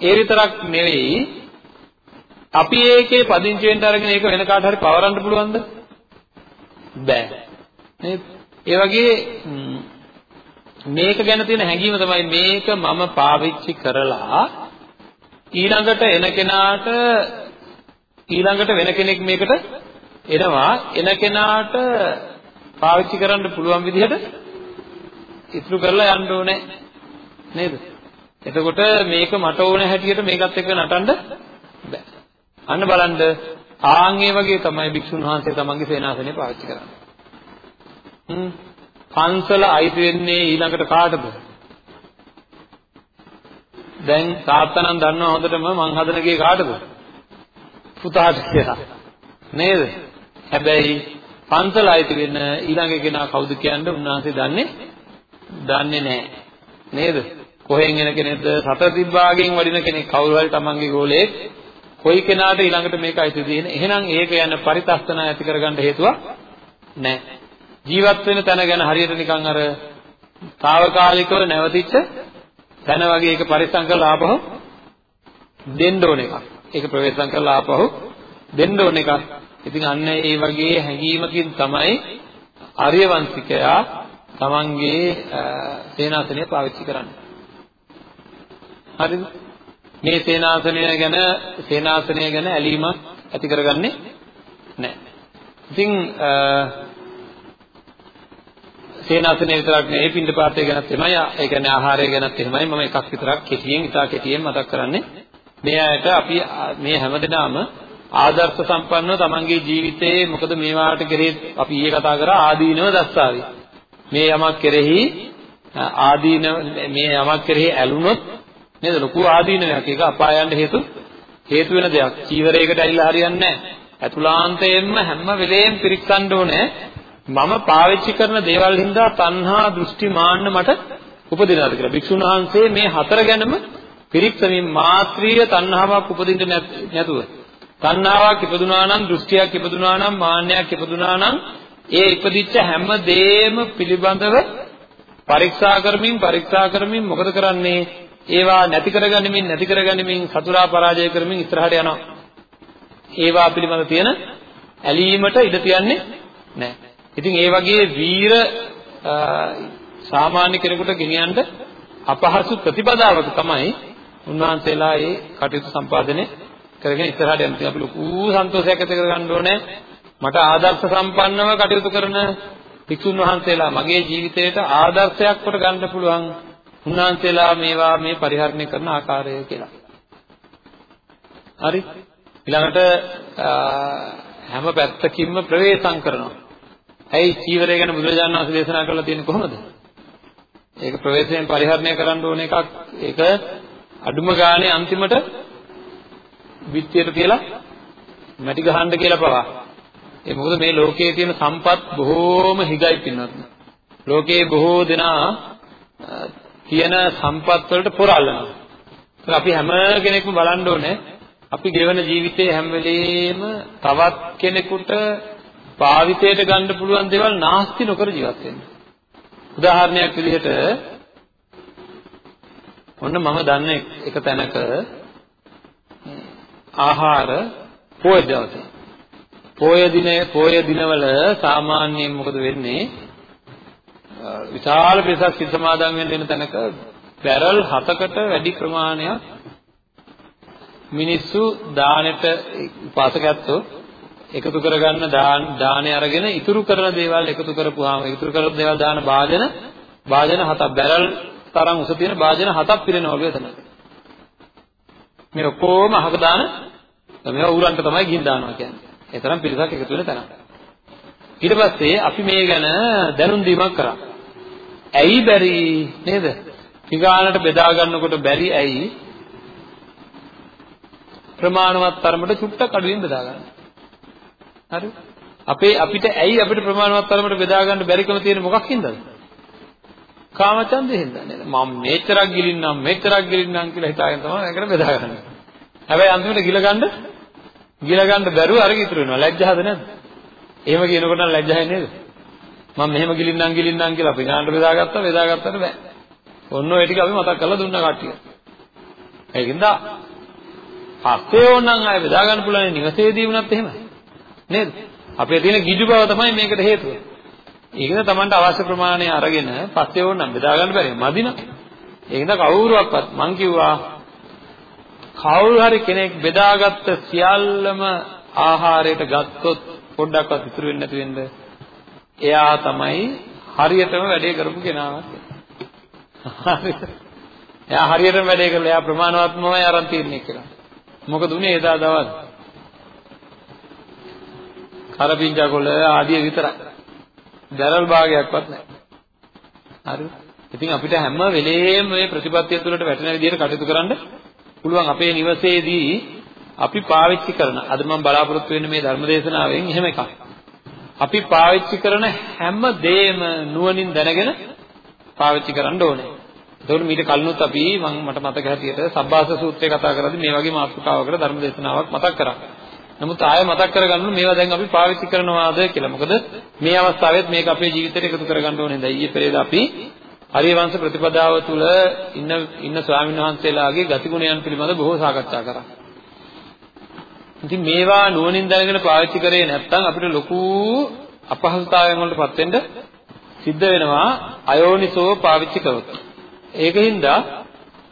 B: ඒ විතරක් නෙවෙයි අපි ඒකේ පදිංචි වෙන්න අරගෙන ඒක වෙන කාට හරි පවරන්න පුළුවන්ද? බෑ. නේද? ඒ වගේ මේක ගැන තියෙන හැඟීම තමයි මේක මම පාවිච්චි කරලා ඊළඟට එන කෙනාට ඊළඟට වෙන කෙනෙක් මේකට එනවා එන කෙනාට පාවිච්චි කරන්න පුළුවන් විදිහට ඉතුරු කරලා යන්න ඕනේ නේද? එතකොට මේක මට ඕන හැටියට මේකත් එක්ක නටන්න බෑ. අන්න බලන්න ආන් ඒ වගේ තමයි භික්ෂුන් වහන්සේ තමන්ගේ සේනාසනය පාවිච්චි කරන්නේ. හ්ම් පන්සල අයිති වෙන්නේ ඊළඟට කාටද? දැන් තාත්තා නම් දන්නවා හොඳටම මං හදන ගේ කාටද? පුතාට කියලා. නේද? හැබැයි පන්සල අයිති වෙන ඊළඟ කෙනා කවුද කියන්නේ උන්වහන්සේ දන්නේ දන්නේ නැහැ. නේද? කොහෙන් එන කෙනෙක්ද? සතර තිබ්බාගෙන් වඩින කෙනෙක් කවුරු හරි තමන්ගේ ගෝලයේ කොයි කෙනාට ඊළඟට මේක අයිති තියෙන. එහෙනම් ඒක යන පරිතස්තන ඇති කරගන්න හේතුවක් නැහැ. ජීවත් වෙන තැන ගැන හරියට නිකන් අර తాවකාලිකව නැවතිච්ච තැන වගේ ඒක පරිස්සම් කරලා ආපහු දෙන්න ඕන එකක්. ඒක ප්‍රවේශම් කරලා ආපහු දෙන්න ඕන එකක්. ඉතින් අන්න ඒ වගේ හැඟීමකින් තමයි ආර්යවංශිකයා තමන්ගේ සේනාසනය පාවිච්චි කරන්නේ. හරිද? මේ සේනාසනය ගැන සේනාසනය ගැන ඇලීමක් ඇති කරගන්නේ නැහැ. ඉතින් සේනාසනය විතරක් නෙවෙයි පින්ඩපාතය ගැනත් එහෙමයි ඒ කියන්නේ ආහාරය ගැනත් එහෙමයි. මම එකක් විතරක් කෙටියෙන් ඉතා කෙටියෙන් මතක් කරන්නේ. මේ අයට අපි මේ හැමදෙනාම ආදර්ශ සම්පන්නව තමන්ගේ ජීවිතයේ මොකද මේවාට කෙරෙහි අපි ඊයේ කතා කරා ආදීනව දස්සාවි. මේ යමක් කෙරෙහි ආදීන මේ යමක් කෙරෙහි ඇලුනොත් නේද? ලොකු ආදීනයක් ඒක අපායන්න හේතු හේතු වෙන දෙයක්. චීවරයකට ඇලිලා හරියන්නේ නැහැ. අතුලාන්තයෙන්ම හැම වෙලේම පිරික්සන්න ඕනේ මම පාවිච්චි කරන දේවල් හින්දා තණ්හා දෘෂ්ටි මාන්න මට උපදිනවාද කියලා. භික්ෂුන් වහන්සේ මේ හතර ගැනම පිරික්සමින් මාත්‍රීය තණ්හාවක් උපදින්න නැතුව. තණ්හාවක් ඉපදුනා නම් දෘෂ්ටියක් ඉපදුනා නම් මාන්නයක් ඉපදුනා නම් ඒ ඉපදිච්ච හැම දෙයක්ම පිළිබඳව පරීක්ෂා කරමින් පරීක්ෂා කරමින් මොකද කරන්නේ? ඒවා නැති කරගනිමින් නැති කරගනිමින් සතුරා පරාජය කරමින් ඉස්සරහට යනවා. ඒවා පිළිබඳ තියෙන ඇලීමට ඉඩ තියන්නේ නැහැ. ඉතින් ඒ වගේ වීර සාමාන්‍ය කෙනෙකුට ගෙනියන්න අපහසු ප්‍රතිපදාවක තමයි උන්වහන්සේලා ඒ කටයුතු සම්පාදනය කරගෙන ඉස්සරහට යන්න. අපි ලොකු සන්තෝෂයක් ඇති කරගන්න ඕනේ. මට ආදර්ශ සම්පන්නව කටයුතු කරන භික්ෂුන් වහන්සේලා මගේ ජීවිතයට ආදර්ශයක් කොට ගන්න පුළුවන් උන්වහන්සේලා මේවා මේ පරිහරණය කරන ආකාරය කියලා. හරි. ඊළඟට හැම පැත්තකින්ම ප්‍රවේශම් කරනවා. ඇයි චීවරය ගැන බුදුරජාණන් වහන්සේ දේශනා කරලා තියෙන්නේ කොහොමද? ඒක ප්‍රවේශයෙන් පරිහරණය කරන්න ඕන එකක්. ඒක අඩුම ගානේ අන්තිමට විත්තියට තියලා මැටි ගහන්න කියලා පවා. ඒ මොකද මේ ලෝකයේ තියෙන සම්පත් බොහෝම හිගයි පින්නත්. ලෝකයේ බොහෝ දෙනා තියෙන සම්පත් වලට පොරල්නවා. අපි හැම කෙනෙක්ම බලන්න ඕනේ අපි ගෙවන ජීවිතයේ හැම වෙලෙම තවත් කෙනෙකුට භාවිතයට ගන්න පුළුවන් දේවල් නාස්ති නොකර ජීවත් වෙන්න. උදාහරණයක් විදිහට ඔන්න මම දන්න එක තැනක ආහාර පොය දවසේ පොය දිනේ පොය දිනවල සාමාන්‍යයෙන් මොකද වෙන්නේ විශාල පිරිසක් සිත සමාදන් වෙන්න තැනක බැරල් 7කට වැඩි ප්‍රමාණයක් මිනිස්සු දානෙට උපාසකයන්තෝ එකතු කරගන්න දානේ අරගෙන ඉතුරු කරන දේවල් එකතු කරපුවාම ඉතුරු කරන දේවල් දාන භාජන භාජන හතක් බැරල් තරම් උස තියෙන භාජන හතක් පිරෙනවලු එතන. මේ ඔක්කොම අහක දාන මේවා ඌරන්ට තමයි ගිහින් දානවා කියන්නේ. ඒ තරම් පිරිසක් එකතු වෙන තැන. ඊට පස්සේ අපි මේ ගැන දැනුම් දීමක් කරා. ඇයි බැරි නේද? පිගානට බෙදා ගන්නකොට බැරි ඇයි? ප්‍රමාණවත් තරමට චුට්ටක් අඩුවෙන් බෙදා ගන්න. හරි? අපේ අපිට ඇයි අපිට ප්‍රමාණවත් තරමට බෙදා ගන්න බැරිකම තියෙන මොකක් හින්දාද? කාමචන්දේ හින්දා නේද? මම මේතරක් ගිලින්නම් මේතරක් ගිලින්නම් කියලා හිතාගෙන තමයි මේකට බෙදා ගන්න. හැබැයි අන්තිමට ගිල ගන්න? ගිල ගන්න බැරුව අරගෙන ඉතුරු වෙනවා. ලැජ්ජාද නැද්ද? එහෙම කියනකොට නම් ලැජ්ජායි නේද? මම මෙහෙම ගිලින්නම් ගිලින්නම් කියලා අපි ගන්නට බෙදාගත්තා බෙදාගත්තට බෑ. ඔන්න ඔය ටික අපි මතක් කරලා දුන්නා කට්ටිය. ඒකින්ද. පස්සේ ඕනනම් ආයෙ බෙදා ගන්න පුළුවන් නිවසේදී වුණත් එහෙමයි. නේද? අපේ තියෙන ගිජු බව තමයි මේකට හේතුව. ඒකද Tamanට අවශ්‍ය ප්‍රමාණය අරගෙන පස්සේ ඕනනම් බෙදා ගන්න බැරි මදින. ඒකද කවුරුවක්වත් මං කිව්වා කවුරු හරි කෙනෙක් බෙදාගත්ත සියල්ලම ආහාරයට ගත්තොත් පොඩ්ඩක්වත් ඉතුරු වෙන්නේ නැති වෙන්න එයා තමයි හරියටම වැඩේ කරපු කෙනා. හරිද? එයා හරියටම වැඩේ කරලා එයා ප්‍රමාණවත්මමයි අරන් තියන්නේ කියලා. මොකද උනේ එදා දවල්? කරපිංචා කොළ ආදිය විතරයි. දැරල් භාගයක්වත් නැහැ. හරිද? ඉතින් අපිට හැම වෙලේම මේ ප්‍රතිපත්තිය තුළට වැටෙන විදිහට කටයුතු කරන්න පුළුවන් අපේ නිවසේදී අපි පාවිච්චි කරන අද මම බලාපොරොත්තු වෙන්නේ මේ ධර්මදේශනාවෙන් එහෙම එකක්. අපි පාවිච්චි කරන හැම දෙයක්ම නුවණින් දැනගෙන පාවිච්චි කරන්න ඕනේ. එතකොට මීට කලිනුත් අපි මම මට මතක හැටියට සබ්බාස සූත්‍රය කතා කරද්දී මේ වගේ මාතෘකාවකට ධර්මදේශනාවක් මතක් කරා. නමුත් ආයෙ මතක් කරගන්න මේවා දැන් අපි පාවිච්චි කරනවාද කියලා. මොකද මේ අවස්ථාවෙත් මේක අපේ ජීවිතයට එකතු කරගන්න ඕනේ. දැන් ඊයේ පෙරේද අපි හරිවංශ ප්‍රතිපදාව තුළ ඉන්න ඉන්න ස්වාමීන් වහන්සේලාගේ ගතිගුණයන් පිළිබඳ බොහෝ සාකච්ඡා කරා. ඉතින් මේවා නුවණින් දැනගෙන පාවිච්චි කරේ නැත්නම් අපිට ලොකු අපහසුතාවයන් වලටපත් වෙන්න සිද්ධ වෙනවා අයෝනිසෝ පාවිච්චි කරොත්. ඒකින්ද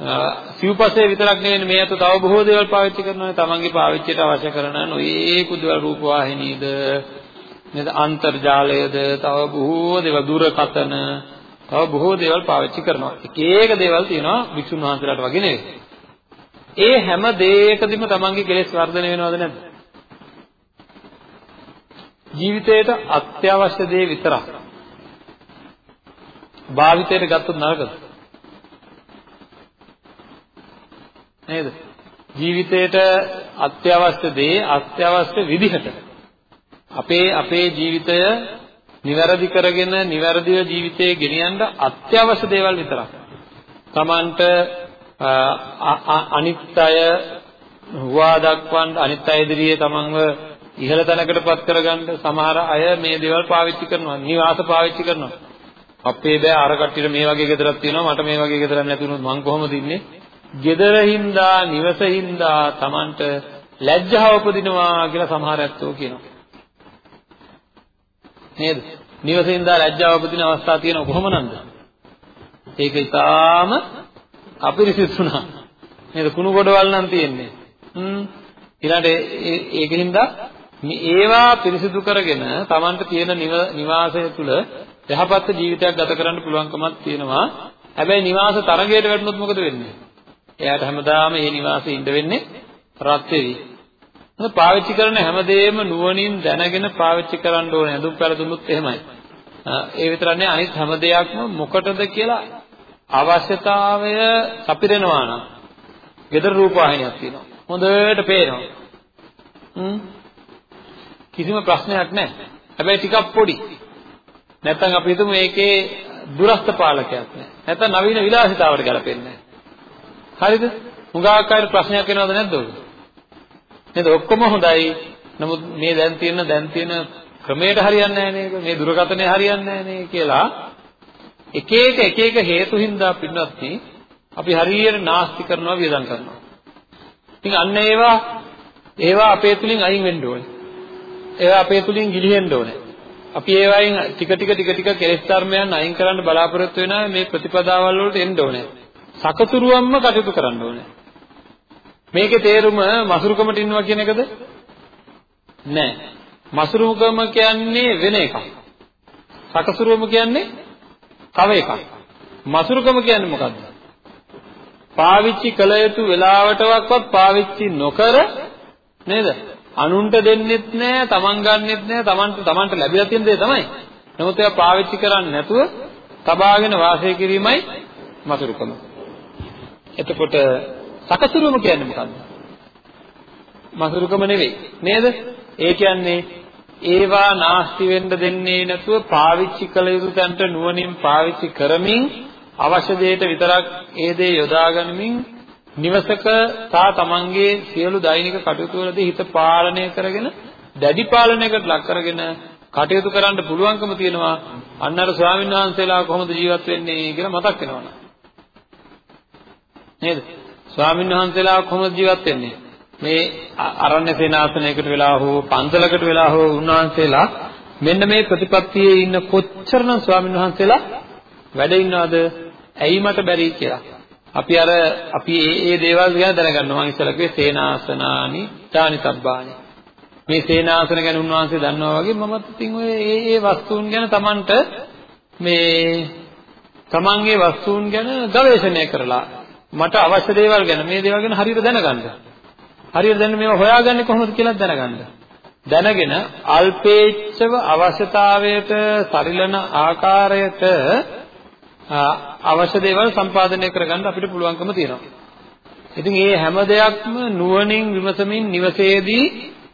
B: සිව්පසේ විතරක් නෙවෙයි මේ අත තව බොහෝ දේවල් පාවිච්චි කරනවා තමන්ගේ පාවිච්චියට අවශ්‍ය කරන නොයේකුත් දේවල් රූප වාහිනීද නේද අන්තර්ජාලයද තව බොහෝ දේවල් දුරකථන තව බොහෝ දේවල් පාවිච්චි කරනවා. එක එක දේවල් තියෙනවා වික්ෂුන් වහන්සේලාට වගේ නෙවෙයි. ඒ හැම දෙයකදීම තමන්ගේ කෙලෙස් වර්ධනය වෙනවද නැද්ද? ජීවිතේට අත්‍යවශ්‍ය දේ විතරක්. භාවිතයට ගත්තොත් නරකද? නේද? ජීවිතේට අත්‍යවශ්‍ය දේ අත්‍යවශ්‍ය විදිහට අපේ අපේ ජීවිතය නිවැරදි කරගෙන නිවැරදිව ජීවිතේ ගෙනියන්න අත්‍යවශ්‍ය දේවල් විතරක්. Tamanට අනිත්‍ය හුවා දක්වන්න අනිත් අය ඉදිරියේ තමන්ව ඉහළ තැනකටපත් කරගන්න සමහර අය මේ දේවල් පාවිච්චි කරනවා නිවාස පාවිච්චි කරනවා අපේ බෑ අර කට්ටියට මේ වගේ ගෙදරක් තියෙනවා මට මේ වගේ ගෙදරක් නැති වුණොත් මං කොහොමද ඉන්නේ gedarahinda නිවසින්da Tamanට ලැජ්ජාව උපදිනවා කියලා සමහර ඇත්තෝ කියනවා. නේද? නිවසින්da ලැජ්ජාව උපදින අවස්ථා තියෙනව කොහොමනම්ද? ඒක ඊටාම අපිරිසිදුනා. නේද? කුණු ගොඩවල් නම් තියෙන්නේ. හ්ම්. ඊළඟට ඒකින්ද ඒවා පිරිසිදු කරගෙන Tamanට තියෙන නිවාසය තුල යහපත් ජීවිතයක් ගත කරන්න පුළුවන්කමක් තියෙනවා. හැබැයි නිවාස තරගයට වැටුනොත් මොකද වෙන්නේ? එයාට හැමදාම මේ නිවාසයේ ඉඳ වෙන්නේ රත් වෙවි. මොකද පාවිච්චි කරන හැමදේම නුවණින් දැනගෙන පාවිච්චි කරන්න ඕනේ. අඳුම් පැලදුන්නොත් එහෙමයි. ඒ විතරක් නෙවෙයි අනිත් හැම දෙයක්ම මොකටද කියලා අවශ්‍යතාවය සපිරෙනවා නම් gedara රූපවාහිනියක් තියෙනවා. හොඳට පේනවා. හ්ම් කිසිම ප්‍රශ්නයක් නැහැ. හැබැයි ටිකක් පොඩි. නැත්තම් අපි හිතමු මේකේ දුරස්ත පාලකයක් නැහැ. නැත්තම් නවීන විලාසිතාවට ගැලපෙන්නේ නැහැ. හරිද? හුඟක් අයට ප්‍රශ්නයක් එනවද නැද්ද ඔය? නේද? ඔක්කොම හොඳයි. නමුත් මේ දැන් තියෙන දැන් තියෙන ක්‍රමයට හරියන්නේ නැහැ නේද? මේ දුරකථනය හරියන්නේ නැහැ නේ කියලා එක එක එක එක හේතු හින්දා පින්නත් අපි හරියට නාස්ති කරනවා වියදම් කරනවා. ඉතින් අන්න ඒවා ඒවා අපේ තුලින් අයින් වෙන්න ඕනේ. ඒවා අපේ තුලින් ගිලිහෙන්න ඕනේ. අපි ඒවායින් ටික ටික ටික ටික කෙලෙස් ධර්මයන් අයින් කරන්න බලාපොරොත්තු වෙනා මේ ප්‍රතිපදාවල් වලට එන්න ඕනේ. සකතුරුවම්ම කටයුතු කරන්න ඕනේ. මේකේ තේරුම මසුරුකමට ඉන්නවා කියන එකද? නෑ. මසුරුකම කියන්නේ වෙන එකක්. සකසුරුවම කියන්නේ තව එකක්. මසුරුකම කියන්නේ මොකද්ද? පාවිච්චි කළ යුතු වෙලාවටවත් පාවිච්චි නොකර නේද? අනුන්ට දෙන්නෙත් නෑ, තමන් ගන්නෙත් නෑ, තමන්ට තමන්ට ලැබිලා තියෙන දේ තමයි. නමුත් ඒවා පාවිච්චි කරන්නේ නැතුව තබාගෙන වාසය කිරීමයි මසුරුකම. එතකොට සකසුරුම කියන්නේ මොකද්ද? මසුරුකම නෙවෙයි නේද? ඒ කියන්නේ ඒවා නාස්ති වෙන්න දෙන්නේ නැතුව පාවිච්චි කළ යුතු තැනට නුවණින් පාවිච්චි කරමින් අවශ්‍ය දෙයට විතරක් ඒ දේ යොදා ගනිමින් නිවසක තා තමන්ගේ සියලු දෛනික කටයුතු වලදී හිත පාලනය කරගෙන දැඩි පාලනයකට ලක් කරගෙන කටයුතු කරන්න පුළුවන්කම තියෙනවා අන්න අර ස්වාමීන් වහන්සේලා කොහොමද ජීවත් වෙන්නේ කියලා මතක් වෙනවා නේද? ස්වාමීන් වහන්සේලා කොහොමද ජීවත් වෙන්නේ? මේ අරණ්‍ය සේනාසනයකට වෙලා හෝ පන්සලකට වෙලා හෝ උන්වහන්සේලා මෙන්න මේ ප්‍රතිපත්තියේ ඉන්න කොච්චරනම් ස්වාමීන් වහන්සේලා වැඩ ඉන්නවද? ඇයි මට බැරි කියලා. අපි අර අපි ඒ ඒ දේවල් ගැන දැනගන්නවා. මම ඉස්සෙල්ලා කිව්වේ සේනාසනානි තානි තබ්බානි මේ සේනාසන ගැන උන්වහන්සේ දන්නවා වගේ මමත් ඉතින් ඔය ඒ ඒ වස්තුන් ගැන Tamanට මේ Tamanගේ වස්තුන් ගැන ගවේෂණය කරලා මට අවශ්‍ය දේවල් ගැන මේ දේවල් ගැන හරියට දැනගන්න. හරියට දැන මේවා හොයාගන්නේ කොහොමද කියලා දැනගන්න. දැනගෙන අල්පේච්ඡව අවශ්‍යතාවයට සරිලන ආකාරයට අවශ්‍ය දේවල් සම්පාදනය කරගන්න අපිට පුළුවන්කම තියෙනවා. ඉතින් මේ හැම දෙයක්ම නුවණින් විමසමින් නිවසේදී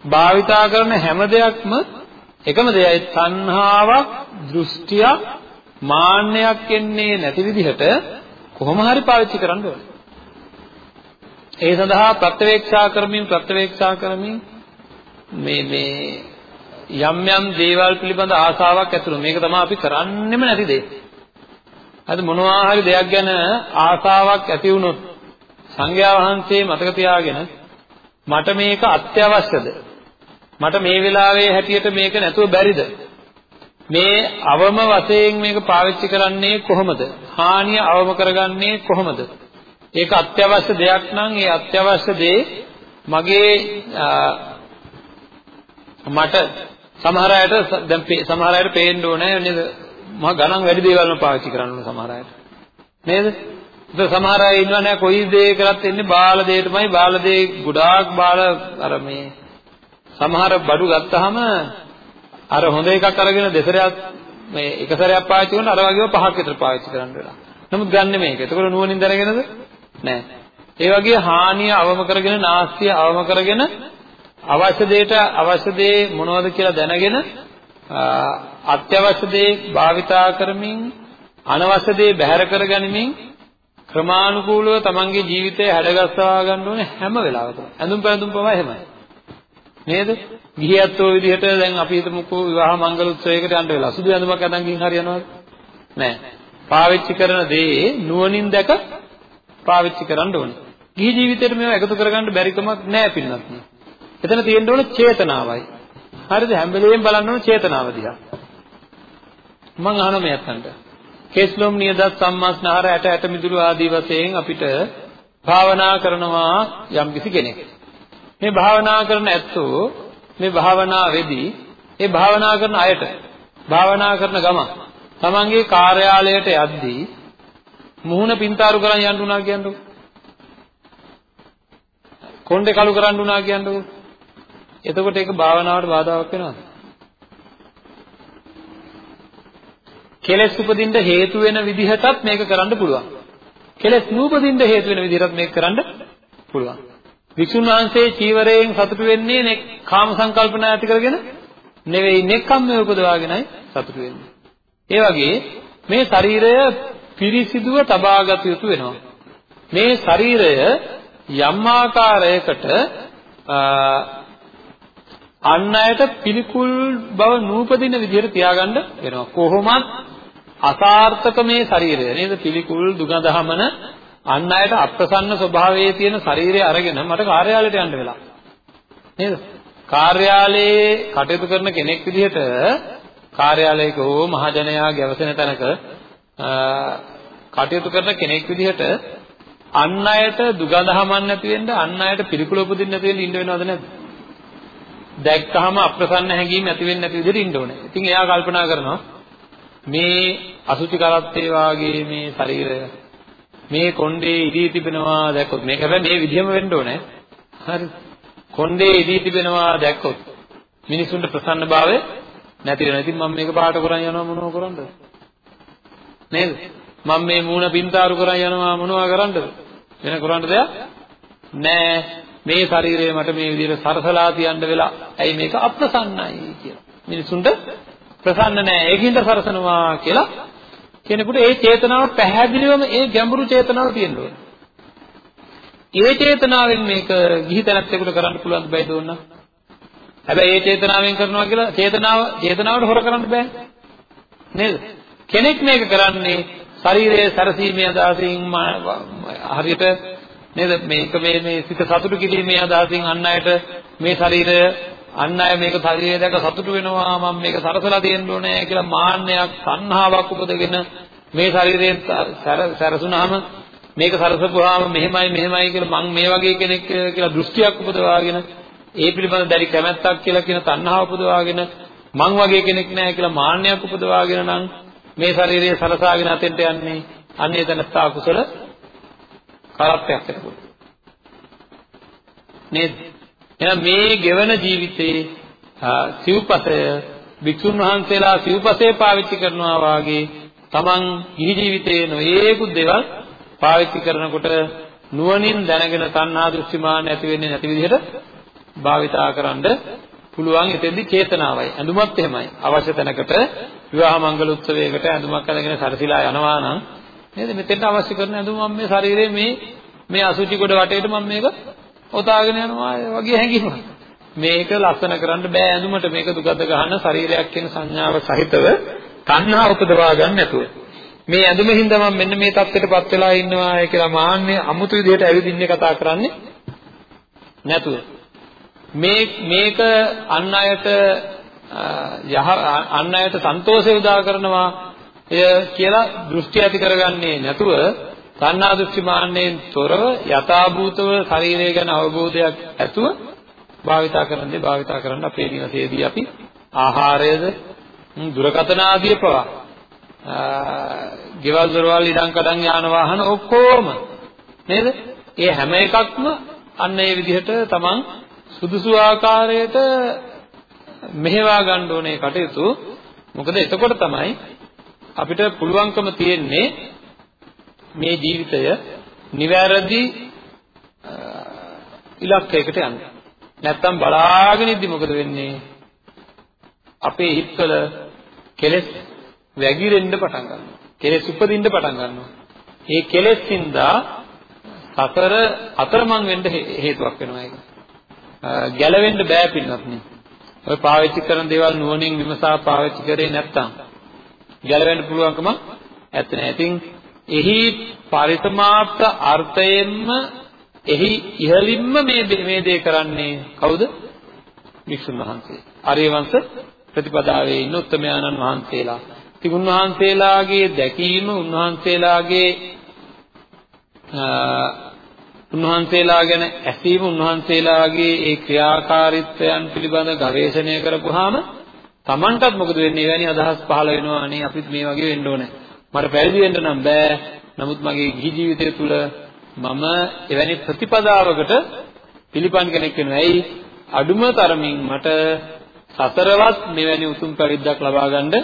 B: භාවිතා කරන හැම දෙයක්ම එකම දෙයයි තණ්හාවක්, දෘෂ්ටියක්, මාන්නයක් එන්නේ නැති විදිහට කොහොම හරි පාවිච්චි කරන්න ඕනේ. ඒ සඳහා ප්‍රත්‍යවේක්ෂා කරමින් ප්‍රත්‍යවේක්ෂා කරමින් මේ මේ යම් යම් දේවල් පිළිබඳ ආසාවක් ඇතුළු මේක තමයි අපි කරන්නෙම නැති දේ. අද මොනවා හරි දෙයක් ගැන ආසාවක් ඇති වුණොත් සංඝයා වහන්සේ මතක තියාගෙන මට මේක අත්‍යවශ්‍යද? මට මේ වෙලාවේ හැටියට මේක නැතුව බැරිද? මේ අවම වශයෙන් මේක පාවිච්චි කරන්නේ කොහොමද? හානිය අවම කරගන්නේ කොහොමද? ඒක අත්‍යවශ්‍ය දෙයක් නම් ඒ අත්‍යවශ්‍ය දේ මගේ මට සමහර අයට දැන් සමහර අයට පේන්න ඕනේ නේද මහ ගණන් වැඩි දේවල්ම පාවිච්චි කරන්න ඕන සමහර අයට. නේද? ඒක සමහර අය ඉන්නවා නෑ කොයි දේ කරත් එන්නේ බාල දෙයටමයි බාල දේ ගොඩාක් බාල අර මේ සමහර බඩු ගත්තාම අර හොඳ එකක් අරගෙන දෙසරයක් මේ එක සැරයක් පාවිච්චි කරන අර වගේම පහක් විතර පාවිච්චි කරන්න වෙලා. නමුත් ගන්නෙ මේක. එතකොට නුවණින් දැනගෙනද? නෑ. ඒ වගේ හානිය අවම කරගෙන නාස්තිය අවම කරගෙන අවශ්‍ය දෙයට අවශ්‍ය දේ මොනවද කියලා දැනගෙන අත්‍යවශ්‍ය දේ භාවිතා කරමින් අනවශ්‍ය දේ බැහැර කරගනිමින් ක්‍රමානුකූලව තමන්ගේ ජීවිතය හැඩගස්වා ගන්න ඕනේ හැම වෙලාවකම. ඇඳුම් පැළඳුම් පවා එහෙමයි. නේද? ගිහියත් ඔය විදිහට දැන් අපි හිතමුකෝ විවාහ මංගල උත්සවයකට යන්න වෙලා සුදු ඇඳුමක් අඳන් ගිහින් හරියනවද? නෑ. පාවිච්චි කරන දේ නුවණින් දැක පාවිච්චි කරන්න ඕනේ. ගිහි ජීවිතේට මේවා එකතු කරගන්න බැරි කමක් නෑ පින්නත්. එතන තියෙන්න ඕනේ චේතනාවයි. හරිද? හැම වෙලෙම බලන්න ඕනේ චේතනාව දිහා. මම අහනවා මේ අතන්ට. කේස්ලොම් නියදත් සම්මාස්නහර ඇට ඇට මිදුළු ආදී වශයෙන් අපිට භාවනා කරනවා යම් කිසි කෙනෙක්. මේ භාවනා කරන ඇත්තෝ මේ භාවනාවේදී ඒ භාවනා කරන අයට භාවනා කරන ගම තමන්ගේ කාර්යාලයට යද්දී මුහුණ පින්තාරු කරන් යන්න උනා කියන්නකො. කොණ්ඩේ කළු කරන්න උනා කියන්නකො. එතකොට ඒක භාවනාවට බාධාවක් වෙනවද? කෙලෙස් උපදින්න හේතු වෙන විදිහටත් මේක කරන්න පුළුවන්. කෙලෙස් නූපදින්න හේතු වෙන විදිහටත් මේක කරන්න පුළුවන්. වික්ෂුන් වහන්සේ චීවරයෙන් සතුටු වෙන්නේ නේ කාම සංකල්පන ඇති කරගෙන නෙවෙයි නෙක්ඛම්මයේ උපදවාගෙනයි සතුටු වෙන්නේ. ඒ වගේ මේ ශරීරය පිරිසිදුව තබාගත යුතු වෙනවා. මේ ශරීරය යම් ආකාරයකට අන් අයට පිළිකුල් බව නූපදින විදිහට තියාගන්න වෙනවා. කොහොමත් අසාර්ථක මේ ශරීරය නේද පිළිකුල් දුගඳ හමන අන් අයට අප්‍රසන්න ස්වභාවයේ තියෙන ශරීරය අරගෙන මට කාර්යාලයට යන්න වෙලා. නේද? කාර්යාලයේ කටයුතු කරන කෙනෙක් විදිහට කාර්යාලයක හෝ මහජනයා ගැවසෙන තැනක කටයුතු කරන කෙනෙක් විදිහට අන් අයට දුගඳ හමන්න නැති වෙන්න අන් අයට පිළිකුල උපදින්න නැති වෙන්න ඉන්න වෙනවද නැද්ද? දැක්කහම අප්‍රසන්න හැඟීම් ඇති වෙන්නේ නැති විදිහට ඉන්න ඕනේ. ඉතින් එයා කල්පනා කරනවා මේ අසුචි කරත්තේ වාගේ මේ ශරීරය මේ කොණ්ඩේ ඉදී තිබෙනවා දැක්කොත් මේක හැබැයි මේ විදිහම වෙන්න ඕනේ. හරි. කොණ්ඩේ ඉදී තිබෙනවා දැක්කොත් මිනිසුන්ට ප්‍රසන්නභාවය නැති වෙනවා. ඉතින් මම මේක පාට කරන් යනවා මොනව කරන්නද? නේද? මම මේ මූණ පින්තාරු කරන් යනවා මොනවා කරන්නද? වෙන කරන්න දෙයක් නෑ. මේ ශරීරය මට මේ විදිහට සරසලා තියන්න වෙලා. ඇයි මේක අප්‍රසන්නයි කියලා. මිනිසුන්ට ප්‍රසන්න නෑ. ඒකින්ද සරසනවා කියලා කෙනෙකුට ඒ චේතනාව පැහැදිලිවම ඒ ගැඹුරු චේතනාව තියෙන්න ඕනේ. ඒ චේතනාවෙන් මේක ගිහි තැනැත්තෙකුට කරන්න පුළුවන් බෑ දෝන්න. හැබැයි ඒ චේතනාවෙන් කරනවා කියලා චේතනාව චේතනාවට හොර කරන්න බෑ. නේද? කෙනෙක් මේක කරන්නේ ශරීරයේ සැරසීමේ අදහසින් හරියට නේද මේක මේ මේ සිත සතුටු කිරීමේ අදහසින් අන් අයට මේ ශරීරය අන් අය මේක ශරීරය දැක සතුටු වෙනවා මම මේක සරසලා තියෙන්න ඕනේ කියලා මාන්නයක් සංහාවක් උපදගෙන මේ ශරීරයෙන් සැරසුනහම මේක සරසපුවාම මෙහෙමයි මෙහෙමයි කියලා මං මේ වගේ කෙනෙක් කියලා දෘෂ්ටියක් උපදවාගෙන ඒ පිළිබඳ දැඩි කැමැත්තක් කියලා කියන තණ්හාව උපදවාගෙන මං වගේ කෙනෙක් නෑ කියලා මාන්නයක් උපදවාගෙන නම් මේ ශරීරය සරසාගෙන අතෙන්ට යන්නේ අන්නේ තනස්ථා කුසල කරත්තයක් වෙනකොට. නේද එහෙනම් මේ ගෙවන ජීවිතේ සිව්පසය වික්ෂුන් වහන්සේලා සිව්පසේ පාවිච්චි කරනවා වාගේ තමන් ගිහි ජීවිතයේ නොයේකුත් දේවල් පාවිච්චි කරනකොට නුවණින් දැනගෙන තණ්හා දෘෂ්ටිමාන ඇති වෙන්නේ නැති විදිහට භාවිතා කරන්න පුළුවන් එතෙන්දි චේතනාවයි. ඇඳුමත් එහෙමයි. අවශ්‍ය තැනකට විවාහ මංගල උත්සවයකට ඇඳුමක් අරගෙන සරසිලා යනවා නම් නේද? මෙතෙන්ට අවශ්‍ය කරන ඇඳුම මම මේ ශරීරයේ මේ මේ අසුචි කොට වටේට මම මේක ඔතාගෙන යනවා වගේ හැඟීමක්. මේක ලස්සන කරන්න බෑ ඇඳුමට. මේක දුගත ගන්න ශරීරයක් කියන සංඥාව සහිතව තණ්හා උපදවා ගන්න නැතුව. මේ ඇඳුමින් හින්දා මම මෙන්න මේ தත්ත්වයටපත් වෙලා ඉන්නවා. කියලා මාන්නේ අමුතු විදිහට ඇවිදින්නේ කතා කරන්නේ නැතුව. මේ මේක අන් අයට යහ අන් අයට සන්තෝෂය උදා කරනවා එය කියලා දෘෂ්ටි ඇති කරගන්නේ නැතුව තණ්හා දෘෂ්ටි මාන්නයෙන් තොරව යථාභූතව ශරීරය ගැන අවබෝධයක් ඇතුව භාවිතා කරන්නේ භාවිතා කරන්න අපේ නිවසේදී අපි ආහාරයද දුරකථන ආදී පවා ගෙවල් දොරවල් ඉඩම් කඩම් යාන වාහන ඔක්කොම නේද? ඒ හැම එකක්ම අන්න ඒ විදිහට තමන් සුදුසු ආකාරයට මෙහෙවා ගන්න ඕනේ කටයුතු. මොකද එතකොට තමයි අපිට පුළුවන්කම තියෙන්නේ මේ ජීවිතය නිවැරදි ඉලක්කයකට යන්න. නැත්තම් බලාගෙන ඉද්දි මොකද වෙන්නේ? අපේ හිත්වල කෙලෙස් වැగిරෙන්න පටන් ගන්නවා. කෙලෙස් උපදින්න පටන් ගන්නවා. මේ කෙලෙස් හින්දා සතර අතරමං වෙන්න හේතුවක් වෙනවා ඒක. ගැලවෙන්න බෑ පින්නත් නේ. ඔය පාවිච්චි කරන දේවල් නුවණින් විමසා පාවිච්චි කරේ නැත්තම් ගැලවෙන්න පුළුවන්කම ඇත්ත නෑ. ඉතින් එහි පරිසමාප්ත අර්ථයෙන්ම එහි ඉහළින්ම මේ මේ දේ කරන්නේ කවුද? වික්ෂුන් වහන්සේ. ආර්යවංශ ප්‍රතිපදාවේ ඉන්න උත්තමයාණන් වහන්සේලා. ඉතින් උන්වහන්සේලාගේ දැකීම උන්වහන්සේලාගේ උන්වහන්සේලා ගැන ඇසීම උන්වහන්සේලාගේ ඒ ක්‍රියාකාරීත්වයන් පිළිබඳ ගවේෂණය කරපුවාම Tamanටත් මොකද වෙන්නේ? එවැනි අදහස් පහළ වෙනවා අනේ අපිත් මේ වගේ වෙන්න ඕනේ. මට පැවිදි වෙන්න නම් බෑ. නමුත් මගේ ගිහි ජීවිතය තුළ මම එවැනි ප්‍රතිපදාවකට පිළිපන් කෙනෙක් වෙනවා. ඇයි? අඩුම තරමින් මට සතරවත් මෙවැනි උතුම් පැවිද්දක් ලබා ගන්න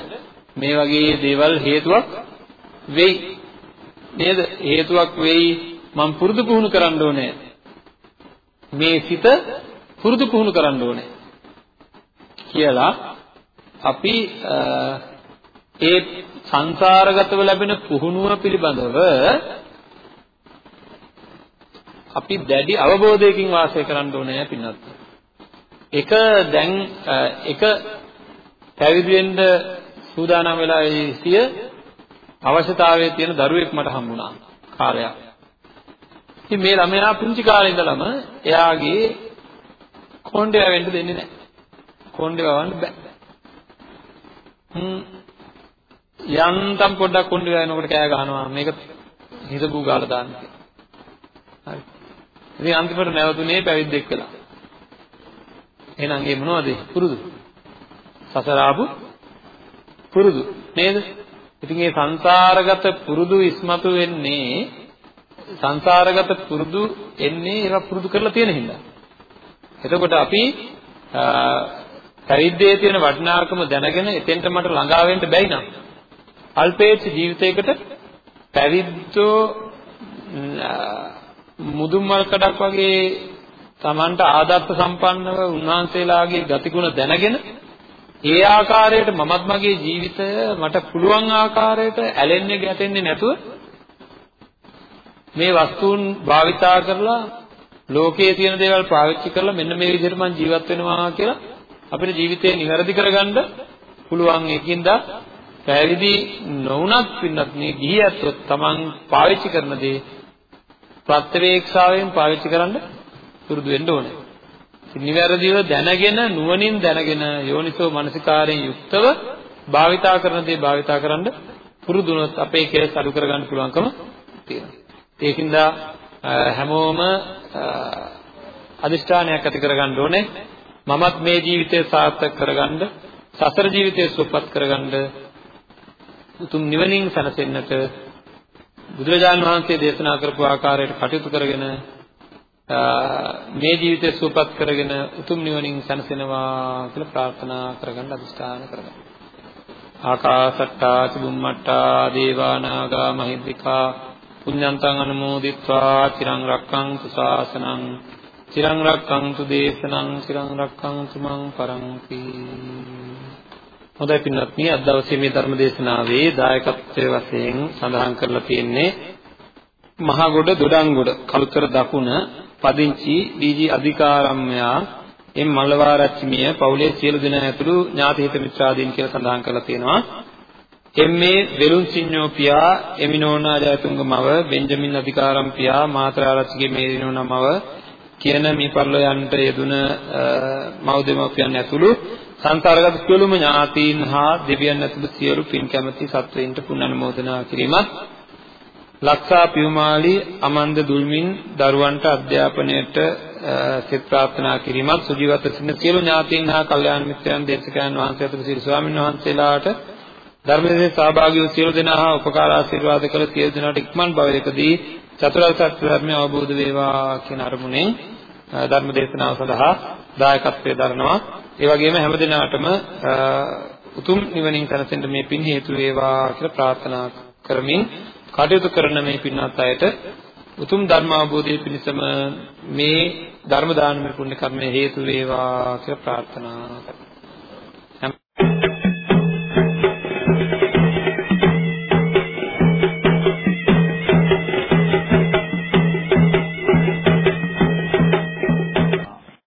B: මේ වගේ දේවල් හේතුවක් වෙයි නේද හේතුවක් වෙයි මම පුරුදු පුහුණු කරන්න ඕනේ මේ සිත පුරුදු පුහුණු කරන්න ඕනේ කියලා අපි ඒ සංසාරගතව ලැබෙන පුහුණුව පිළිබඳව අපි දැඩි අවබෝධයකින් වාසය කරන්න ඕනේ පින්නත්. එක දැන් එක පැවිදි වෙන්න සූදානම් වෙලා සිය අවශ්‍යතාවයේ තියෙන දරුවෙක් මට හම්බුණා කාලයක්. ඉතින් මේ ළමයා පුංචි කාලේ ඉඳලම එයාගේ කොණ්ඩේ වැවෙන්න දෙන්නේ නැහැ. කොණ්ඩේ වවන්න බෑ. හ්ම් යන්තම් පොඩ්ඩක් කොණ්ඩේ වැවෙනකොට කෑ ගහනවා මේක හිසබු ගාලා දාන්න කියලා. හරි. ඉතින් අන්තිමට නැවතුනේ පැවිද්දෙක් වෙලා. එහෙනම් ඒ මොනවද පුරුදු? සසර ආපු පුරුදු නේද? ඉතින් මේ සංසාරගත පුරුදු ඉස්මතු වෙන්නේ සංසාරගත පුරුදු එන්නේ ඒවා පුරුදු කරලා තියෙන හින්දා. එතකොට අපි පරිද්දේ තියෙන වටිනාකම දැනගෙන එතෙන්ට මට ළඟා වෙන්න බැයි නම් අල්පේච්ඡ ජීවිතයකට පැවිද්දෝ මුදුන් මල් කඩක් වගේ Tamanට ආදර්ශ සම්පන්නව උන්වහන්සේලාගේ ගතිගුණ දැනගෙන ඒ ආකාරයට මමත් මගේ ජීවිතය මට පුළුවන් ආකාරයට ඇලෙන්නේ ගැටෙන්නේ නැතුව මේ වස්තුන් භාවිතා කරලා ලෝකයේ තියෙන දේවල් පාවිච්චි කරලා මෙන්න මේ විදිහට මම ජීවත් වෙනවා කියලා අපේ ජීවිතේ નિවැරදි කරගන්න පුළුවන්. ඒකින්ද පැවිදි නොවුනත් පින්නත් මේ ගිහියත්වත් Taman පාවිච්චි කරන දේ ප්‍රත්‍යවේක්ෂාවෙන් පාවිච්චි කරන්න පුරුදු වෙන්න ඕනේ. නිවැරදිව දැනගෙන නුවණින් දැනගෙන යෝනිසෝ මනසිකාරයෙන් යුක්තව භාවිතා කරන දේ භාවිතා කරන්න පුරුදු වුණොත් අපේ කෙලෙස් අඩු කරගන්න පුළුවන්කම තියෙනවා. ඒකින්ද හැමෝම අදිෂ්ඨානයක් ඇති කරගන්න ඕනේ. මමත් මේ ජීවිතය සාර්ථක කරගන්න, සසර ජීවිතය සුවපත් කරගන්න, උතුම් නිවනින් සැනසෙන්නට බුදුරජාණන් වහන්සේ දේශනා කරපු ආකාරයට කටයුතු කරගෙන මේ ජීවිතය සුවපත් කරගෙන උතුම් නිවනින් සැනසෙනවා කියලා ප්‍රාර්ථනා කරගන්න අදිෂ්ඨාන කරගන්න. ආකාසට්ටා චුම්මට්ටා දේවානාගා මහිද්దికා පුඤ්ඤන්තං අනුමෝදිත්වා චිරං රක්ඛන්තු ශාසනං චිරං රක්ඛන්තු දේශනං චිරං රක්ඛන්තු මං පරන්ති හොඳයි පින්වත්නි අද දවසේ මේ ධර්ම දේශනාවේ දායකත්වයේ වශයෙන් සඳහන් කරලා තියෙන්නේ මහගොඩ දොඩංගොඩ කලුතර දකුණ පදිංචි ඩීජී අධිකාරම්මයා එම්. මල්ලවාරච්චිමිය පවුලේ සියලු දෙනා ඇතුළු ඥාති හිත මිත්‍රාදීන් කියලා සඳහන් කරලා තියෙනවා. එම්මේ වෙලුන් සිඤ්ඤෝ පියා එමිනෝනා ජයතුංග මව බෙන්ජමින් අධිකාරම් පියා මාතරාරච්චිගේ මේරිනෝනා මව කියන මේ පරිලෝයන්ට යෙදුන මව් දෙමව්පියන් ඇතුළු සංසාරගත සියලුම ඥාතීන් හා දෙවියන් ඇතුළු සියලු පින් කැමැති සත්වයින්ට පුණ්‍ය අනුමෝදනා කිරීමත් ලක්ෂා පියුමාලි අමන්ද දුල්මින් දරුවන්ට අධ්‍යාපනයට සිත ප්‍රාර්ථනා කිරීමත් සුජීවත සිටින සියලු ඥාතීන් හා කල්යාණ මිත්‍රයන් දේශකයන් වහන්සේ අතුළු සියලු ස්වාමීන් වහන්සේලාට ධර්මයේ සහභාගී වූ සියලු දෙනා හා උපකාර ආශිර්වාද කළ සියලු දෙනාට ඉක්මන් භවයකදී චතුරාර්ය සත්‍ය ධර්මය අවබෝධ වේවා කියන අරමුණෙන් ධර්ම දේශනාව සඳහා දායකත්වයේ දරනවා. ඒ වගේම හැම දිනාටම උතුම් නිවනින් සැනසෙන්න මේ පින් හේතු වේවා කියලා ප්‍රාර්ථනා කරමින් කටයුතු කරන මේ පින්වත් අයට උතුම් ධර්ම අවබෝධයේ පිණසම මේ ධර්ම දානමය පුණ්‍ය කර්මය හේතු වේවා කියලා ප්‍රාර්ථනා කරනවා.